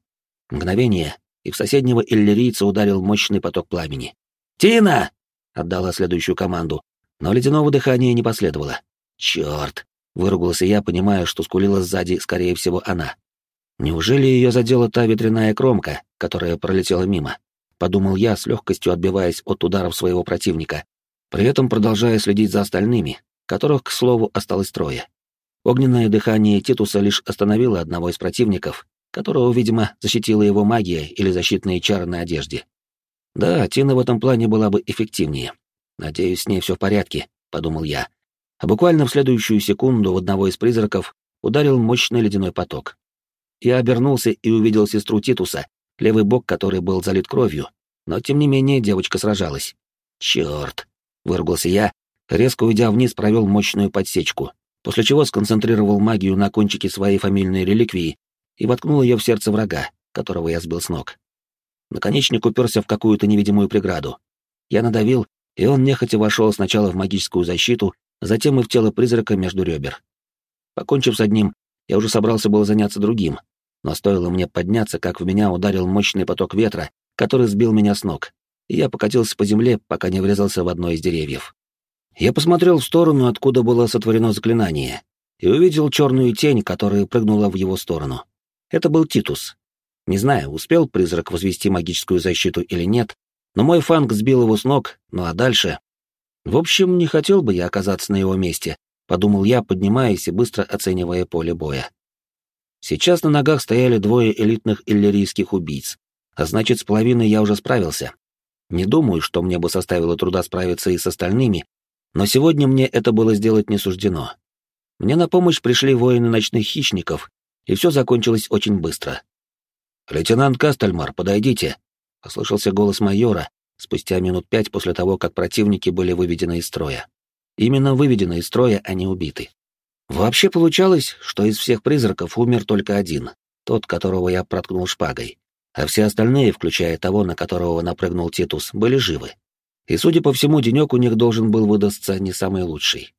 S1: Мгновение, и в соседнего иллирийца ударил мощный поток пламени. «Тина!» — отдала следующую команду, но ледяного дыхания не последовало. «Черт!» — выругался я, понимая, что скулила сзади, скорее всего, она. Неужели ее задела та ветряная кромка, которая пролетела мимо? Подумал я, с легкостью отбиваясь от ударов своего противника, при этом продолжая следить за остальными, которых, к слову, осталось трое. Огненное дыхание Титуса лишь остановило одного из противников, которого, видимо, защитила его магия или защитные чары на одежде. Да, Тина в этом плане была бы эффективнее. Надеюсь, с ней все в порядке, подумал я. А буквально в следующую секунду в одного из призраков ударил мощный ледяной поток. Я обернулся и увидел сестру Титуса, левый бок которой был залит кровью, но тем не менее девочка сражалась. Черт! выругался я, резко уйдя вниз, провел мощную подсечку, после чего сконцентрировал магию на кончике своей фамильной реликвии и воткнул ее в сердце врага, которого я сбил с ног. Наконечник уперся в какую-то невидимую преграду. Я надавил, и он нехотя вошел сначала в магическую защиту, затем и в тело призрака между ребер. Покончив с одним, я уже собрался было заняться другим, но стоило мне подняться, как в меня ударил мощный поток ветра, который сбил меня с ног, и я покатился по земле, пока не врезался в одно из деревьев. Я посмотрел в сторону, откуда было сотворено заклинание, и увидел черную тень, которая прыгнула в его сторону. Это был Титус. Не знаю, успел призрак возвести магическую защиту или нет, но мой фанг сбил его с ног, ну а дальше... В общем, не хотел бы я оказаться на его месте, подумал я, поднимаясь и быстро оценивая поле боя. Сейчас на ногах стояли двое элитных иллирийских убийц, а значит, с половиной я уже справился. Не думаю, что мне бы составило труда справиться и с остальными, но сегодня мне это было сделать не суждено. Мне на помощь пришли воины ночных хищников, и все закончилось очень быстро. «Лейтенант Кастельмар, подойдите!» — послышался голос майора спустя минут пять после того, как противники были выведены из строя. Именно выведены из строя, а не убиты. Вообще получалось, что из всех призраков умер только один, тот, которого я проткнул шпагой, а все остальные, включая того, на которого напрыгнул Титус, были живы. И, судя по всему, денек у них должен был выдастся не самый лучший.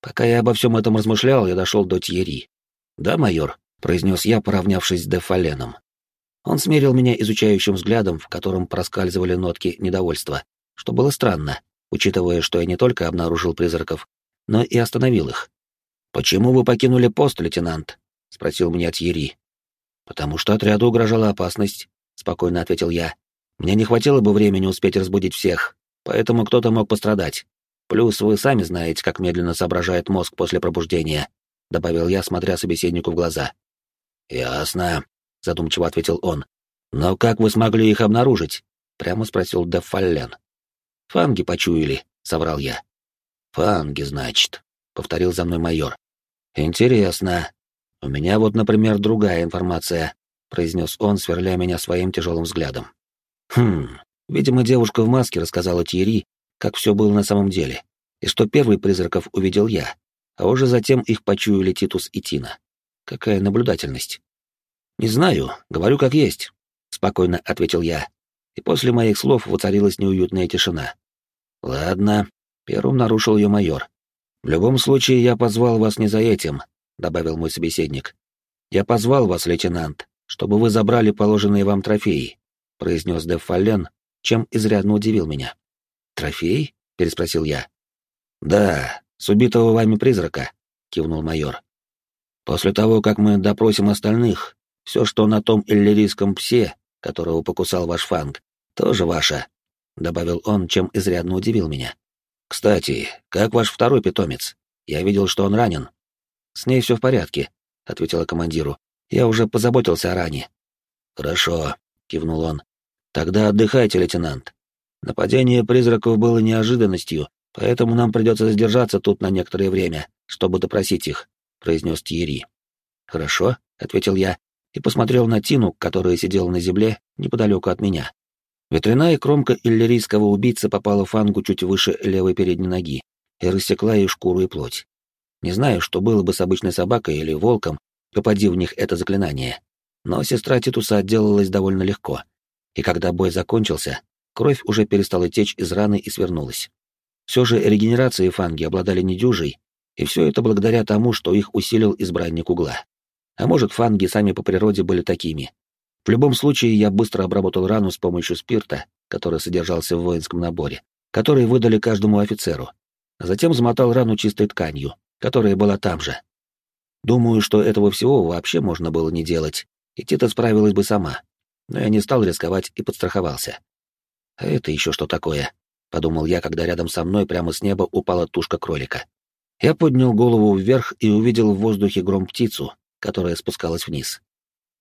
S1: Пока я обо всем этом размышлял, я дошел до Тьери. «Да, майор», — произнес я, поравнявшись с Дефаленом. Он смерил меня изучающим взглядом, в котором проскальзывали нотки недовольства, что было странно, учитывая, что я не только обнаружил призраков, но и остановил их. «Почему вы покинули пост, лейтенант?» — спросил меня Тьери. «Потому что отряду угрожала опасность», — спокойно ответил я. «Мне не хватило бы времени успеть разбудить всех, поэтому кто-то мог пострадать. Плюс вы сами знаете, как медленно соображает мозг после пробуждения», — добавил я, смотря собеседнику в глаза. «Ясно», — задумчиво ответил он. «Но как вы смогли их обнаружить?» — прямо спросил Дефаллен. «Фанги почуяли», — соврал я. «Фанги, значит», — повторил за мной майор. «Интересно. У меня вот, например, другая информация», — произнес он, сверля меня своим тяжелым взглядом. «Хм, видимо, девушка в маске рассказала Тьерри, как все было на самом деле, и что первый призраков увидел я, а уже затем их почуяли Титус и Тина. Какая наблюдательность!» «Не знаю, говорю как есть», — спокойно ответил я, и после моих слов воцарилась неуютная тишина. «Ладно», — первым нарушил ее майор. «В любом случае, я позвал вас не за этим», — добавил мой собеседник. «Я позвал вас, лейтенант, чтобы вы забрали положенные вам трофеи», — произнес Деф Фаллен, чем изрядно удивил меня. «Трофей?» — переспросил я. «Да, с убитого вами призрака», — кивнул майор. «После того, как мы допросим остальных, все, что на том иллирийском псе, которого покусал ваш фанг, тоже ваше», — добавил он, чем изрядно удивил меня. «Кстати, как ваш второй питомец? Я видел, что он ранен». «С ней все в порядке», — ответила командиру. «Я уже позаботился о ране». «Хорошо», — кивнул он. «Тогда отдыхайте, лейтенант. Нападение призраков было неожиданностью, поэтому нам придется задержаться тут на некоторое время, чтобы допросить их», — произнес Тьерри. «Хорошо», — ответил я и посмотрел на Тину, которая сидела на земле неподалеку от меня. Ветряная кромка иллирийского убийцы попала фангу чуть выше левой передней ноги и рассекла ей шкуру и плоть. Не знаю, что было бы с обычной собакой или волком, попади в них это заклинание. Но сестра Титуса отделалась довольно легко. И когда бой закончился, кровь уже перестала течь из раны и свернулась. Все же регенерации фанги обладали недюжей, и все это благодаря тому, что их усилил избранник угла. А может, фанги сами по природе были такими, в любом случае, я быстро обработал рану с помощью спирта, который содержался в воинском наборе, который выдали каждому офицеру, а затем замотал рану чистой тканью, которая была там же. Думаю, что этого всего вообще можно было не делать, и Тита справилась бы сама, но я не стал рисковать и подстраховался. А это еще что такое? подумал я, когда рядом со мной прямо с неба упала тушка кролика. Я поднял голову вверх и увидел в воздухе гром птицу, которая спускалась вниз.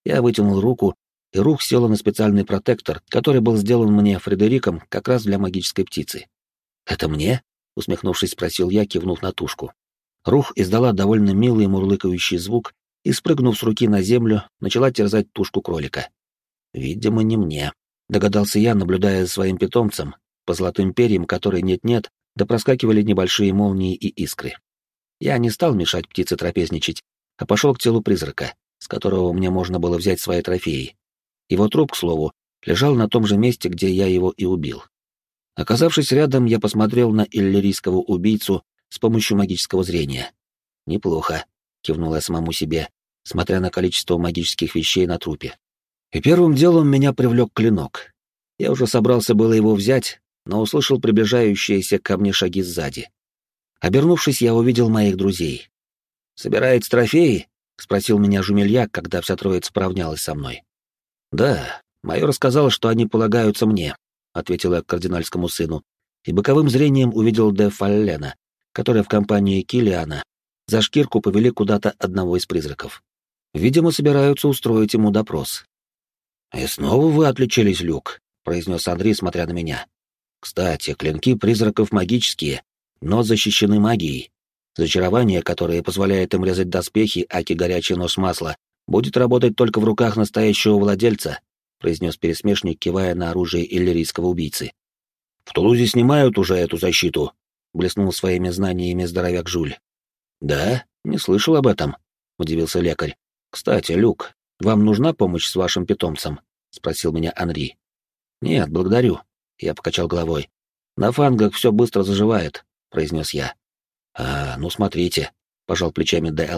S1: Я вытянул руку, и рух села на специальный протектор, который был сделан мне Фредериком как раз для магической птицы. «Это мне?» — усмехнувшись, спросил я, кивнув на тушку. Рух издала довольно милый мурлыкающий звук и, спрыгнув с руки на землю, начала терзать тушку кролика. «Видимо, не мне», — догадался я, наблюдая за своим питомцем, по золотым перьям, которые нет-нет, да проскакивали небольшие молнии и искры. Я не стал мешать птице трапезничать, а пошел к телу призрака, с которого мне можно было взять свои трофеи. Его труп, к слову, лежал на том же месте, где я его и убил. Оказавшись рядом, я посмотрел на иллирийского убийцу с помощью магического зрения. «Неплохо», — кивнул я самому себе, смотря на количество магических вещей на трупе. И первым делом меня привлек клинок. Я уже собрался было его взять, но услышал приближающиеся ко мне шаги сзади. Обернувшись, я увидел моих друзей. «Собираете трофеи?» — спросил меня Жумелья, когда вся троица справнялась со мной. «Да, майор сказал, что они полагаются мне», — ответил я кардинальскому сыну, и боковым зрением увидел де Фаллена, который в компании Килиана за шкирку повели куда-то одного из призраков. Видимо, собираются устроить ему допрос. «И снова вы отличились, Люк», — произнес Андрей, смотря на меня. «Кстати, клинки призраков магические, но защищены магией. Зачарование, которое позволяет им резать доспехи, аки горячий нож масла, будет работать только в руках настоящего владельца, произнес пересмешник, кивая на оружие иллирийского убийцы. В Тулузе снимают уже эту защиту, блеснул своими знаниями здоровяк Жуль. Да, не слышал об этом, удивился лекарь. Кстати, Люк, вам нужна помощь с вашим питомцем? спросил меня Анри. Нет, благодарю, я покачал головой. На фангах все быстро заживает, произнес я. А, ну смотрите, пожал плечами Де.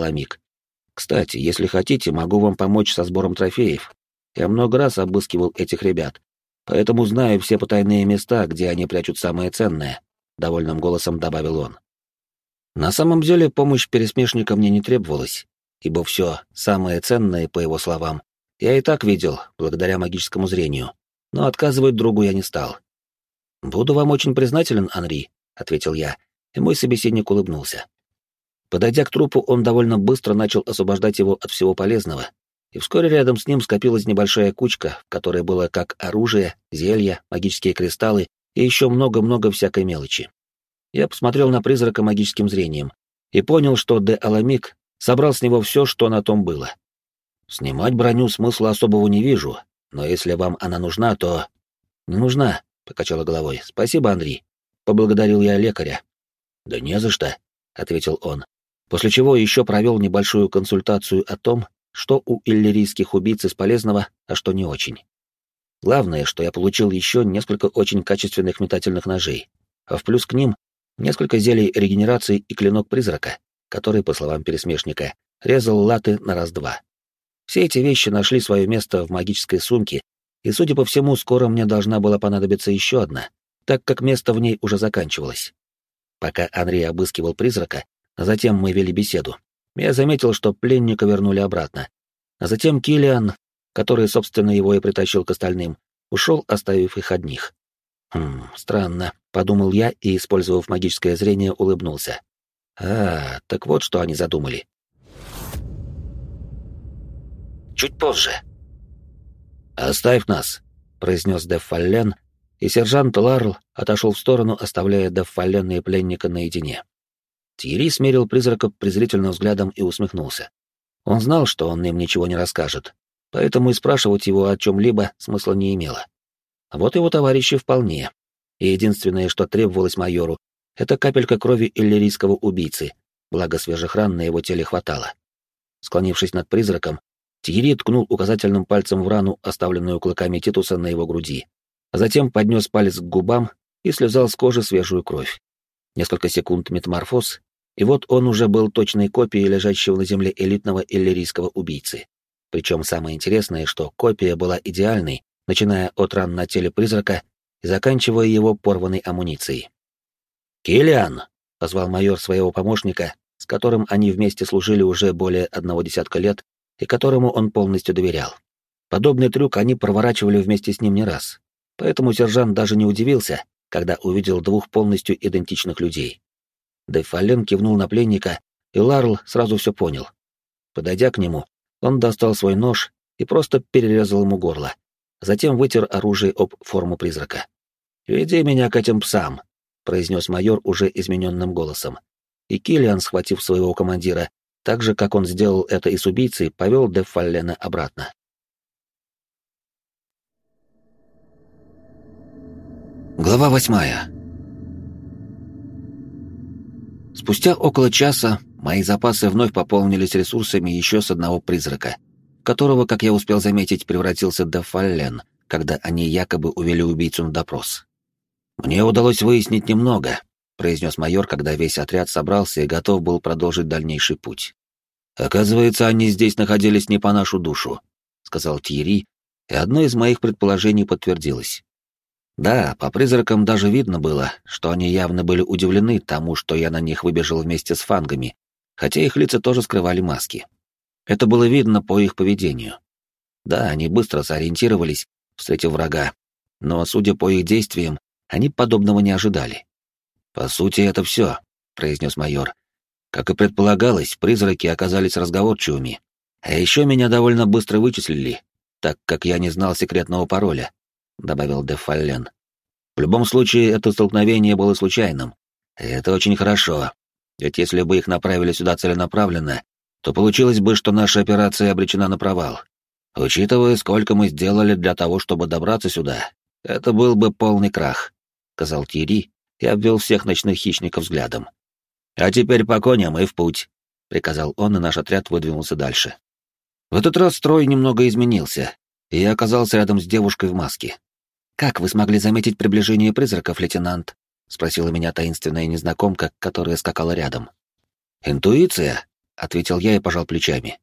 S1: Кстати, если хотите, могу вам помочь со сбором трофеев. Я много раз обыскивал этих ребят, поэтому знаю все потайные места, где они прячут самое ценное, довольным голосом добавил он. На самом деле помощь пересмешникам мне не требовалась, ибо все самое ценное, по его словам, я и так видел, благодаря магическому зрению, но отказывать другу я не стал. «Буду вам очень признателен, Анри», — ответил я, и мой собеседник улыбнулся. Подойдя к трупу, он довольно быстро начал освобождать его от всего полезного, и вскоре рядом с ним скопилась небольшая кучка, в которой было как оружие, зелья, магические кристаллы и еще много-много всякой мелочи. Я посмотрел на призрака магическим зрением и понял, что Де Аламик собрал с него все, что на том было. Снимать броню смысла особого не вижу, но если вам она нужна, то... Не нужна, — покачала головой. «Спасибо, Андрей». Поблагодарил я лекаря. «Да не за что», — ответил он. После чего еще провел небольшую консультацию о том, что у иллирийских убийц из полезного, а что не очень. Главное, что я получил еще несколько очень качественных метательных ножей, а в плюс к ним несколько зелий регенерации и клинок призрака, который, по словам пересмешника, резал латы на раз-два. Все эти вещи нашли свое место в магической сумке и, судя по всему, скоро мне должна была понадобиться еще одна, так как место в ней уже заканчивалось. Пока Андрей обыскивал призрака, а затем мы вели беседу, я заметил, что пленника вернули обратно. А затем Килиан, который, собственно, его и притащил к остальным, ушел, оставив их одних. «Хм, странно», — подумал я и, использовав магическое зрение, улыбнулся. «А, так вот, что они задумали». Чуть позже. «Оставь нас», — произнес Деффаллен, и сержант Ларл отошел в сторону, оставляя и пленника наедине. Тьерри смерил призрака презрительным взглядом и усмехнулся. Он знал, что он им ничего не расскажет, поэтому и спрашивать его о чем-либо смысла не имело. Вот его товарищи вполне. И единственное, что требовалось майору, это капелька крови иллирийского убийцы, благо свежих ран на его теле хватало. Склонившись над призраком, Тьерри ткнул указательным пальцем в рану, оставленную клыками Титуса на его груди, а затем поднес палец к губам и слезал с кожи свежую кровь. Несколько секунд метаморфоз, и вот он уже был точной копией лежащего на земле элитного иллирийского убийцы. Причем самое интересное, что копия была идеальной, начиная от ран на теле призрака и заканчивая его порванной амуницией. «Киллиан!» — позвал майор своего помощника, с которым они вместе служили уже более одного десятка лет и которому он полностью доверял. Подобный трюк они проворачивали вместе с ним не раз, поэтому сержант даже не удивился, когда увидел двух полностью идентичных людей. Дефален кивнул на пленника, и Ларл сразу все понял. Подойдя к нему, он достал свой нож и просто перерезал ему горло. Затем вытер оружие об форму призрака. «Веди меня к этим псам», — произнес майор уже измененным голосом. И Киллиан, схватив своего командира, так же, как он сделал это и с убийцей, повел Дефаллена обратно. Глава восьмая. Спустя около часа мои запасы вновь пополнились ресурсами еще с одного призрака, которого, как я успел заметить, превратился Дефаллен, когда они якобы увели убийцу на допрос. «Мне удалось выяснить немного», — произнес майор, когда весь отряд собрался и готов был продолжить дальнейший путь. «Оказывается, они здесь находились не по нашу душу», — сказал Тьерри, и одно из моих предположений подтвердилось. Да, по призракам даже видно было, что они явно были удивлены тому, что я на них выбежал вместе с фангами, хотя их лица тоже скрывали маски. Это было видно по их поведению. Да, они быстро сориентировались, встретив врага, но, судя по их действиям, они подобного не ожидали. «По сути, это все», — произнес майор. Как и предполагалось, призраки оказались разговорчивыми. А еще меня довольно быстро вычислили, так как я не знал секретного пароля, — добавил Дефаллен. В любом случае, это столкновение было случайным. И это очень хорошо. Ведь если бы их направили сюда целенаправленно, то получилось бы, что наша операция обречена на провал. Учитывая, сколько мы сделали для того, чтобы добраться сюда, это был бы полный крах, — сказал Тири и обвел всех ночных хищников взглядом. «А теперь по коням и в путь», — приказал он, и наш отряд выдвинулся дальше. В этот раз строй немного изменился, и я оказался рядом с девушкой в маске. «Как вы смогли заметить приближение призраков, лейтенант?» — спросила меня таинственная незнакомка, которая скакала рядом. «Интуиция», — ответил я и пожал плечами.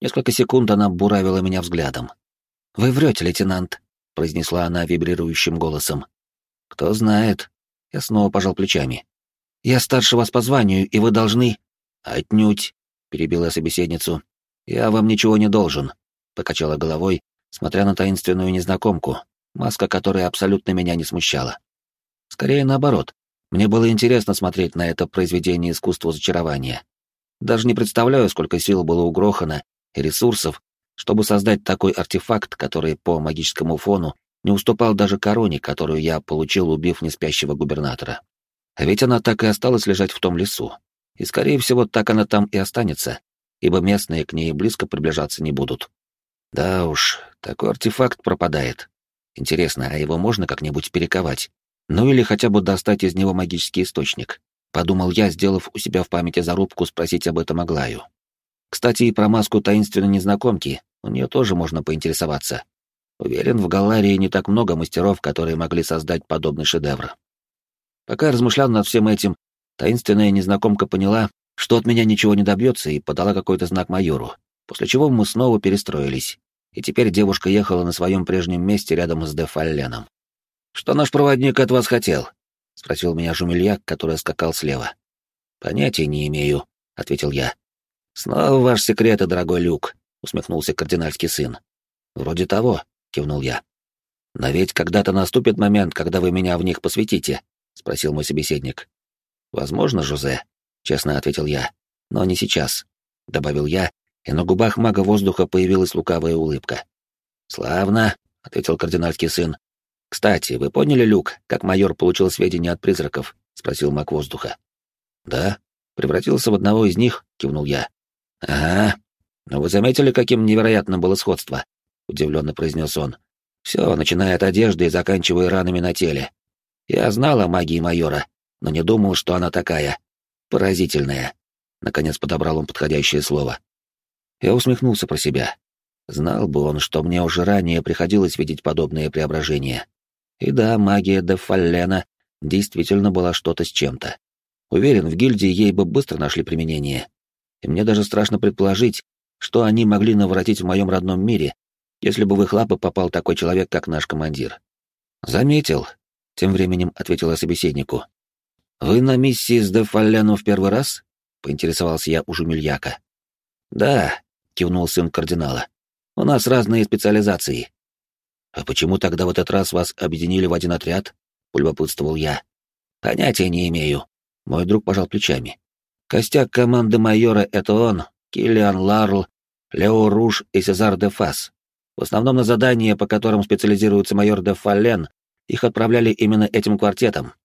S1: Несколько секунд она буравила меня взглядом. «Вы врете, лейтенант», — произнесла она вибрирующим голосом. «Кто знает». Я снова пожал плечами. «Я старше вас по званию, и вы должны...» «Отнюдь», — перебила собеседницу. «Я вам ничего не должен», — покачала головой, смотря на таинственную незнакомку, маска которой абсолютно меня не смущала. Скорее наоборот, мне было интересно смотреть на это произведение искусства зачарования. Даже не представляю, сколько сил было у Грохана и ресурсов, чтобы создать такой артефакт, который по магическому фону не уступал даже короне, которую я получил, убив неспящего губернатора. А ведь она так и осталась лежать в том лесу. И, скорее всего, так она там и останется, ибо местные к ней близко приближаться не будут. Да уж, такой артефакт пропадает. Интересно, а его можно как-нибудь перековать? Ну или хотя бы достать из него магический источник? Подумал я, сделав у себя в памяти зарубку спросить об этом Аглаю. Кстати, и про маску таинственной незнакомки у нее тоже можно поинтересоваться. Уверен, в Галарии не так много мастеров, которые могли создать подобный шедевр. Пока размышлял над всем этим, таинственная незнакомка поняла, что от меня ничего не добьется, и подала какой-то знак майору, после чего мы снова перестроились, и теперь девушка ехала на своем прежнем месте рядом с Дефалленом. «Что наш проводник от вас хотел?» — спросил меня Жумельяк, который скакал слева. «Понятия не имею», — ответил я. «Снова ваш секрет, дорогой Люк», — усмехнулся кардинальский сын. «Вроде того», — кивнул я. «Но ведь когда-то наступит момент, когда вы меня в них посвятите», — спросил мой собеседник. «Возможно, Жозе», — честно ответил я. «Но не сейчас», — добавил я, и на губах мага воздуха появилась лукавая улыбка. «Славно», — ответил кардинальский сын. «Кстати, вы поняли, Люк, как майор получил сведения от призраков?» — спросил маг воздуха. «Да, превратился в одного из них», — кивнул я. «Ага. Но вы заметили, каким невероятным было сходство?» — удивленно произнес он. «Все, начиная от одежды и заканчивая ранами на теле. Я знал о магии майора, но не думал, что она такая. Поразительная». Наконец подобрал он подходящее слово. Я усмехнулся про себя. Знал бы он, что мне уже ранее приходилось видеть подобные преображения. И да, магия Дефаллена действительно была что-то с чем-то. Уверен, в гильдии ей бы быстро нашли применение. И мне даже страшно предположить, что они могли наворотить в моем родном мире, если бы в их лапы попал такой человек, как наш командир. «Заметил», — тем временем ответила собеседнику. «Вы на миссии с Дефалленом в первый раз?» — поинтересовался я у Жумельяка. «Да», — кивнул сын кардинала. «У нас разные специализации». «А почему тогда в этот раз вас объединили в один отряд?» — полюбопытствовал я. «Понятия не имею». Мой друг пожал плечами. «Костяк команды майора — это он, Киллиан Ларл, Лео Руш и Сезар де Фас. В основном на задания, по которым специализируется майор де Фаллен, их отправляли именно этим квартетом,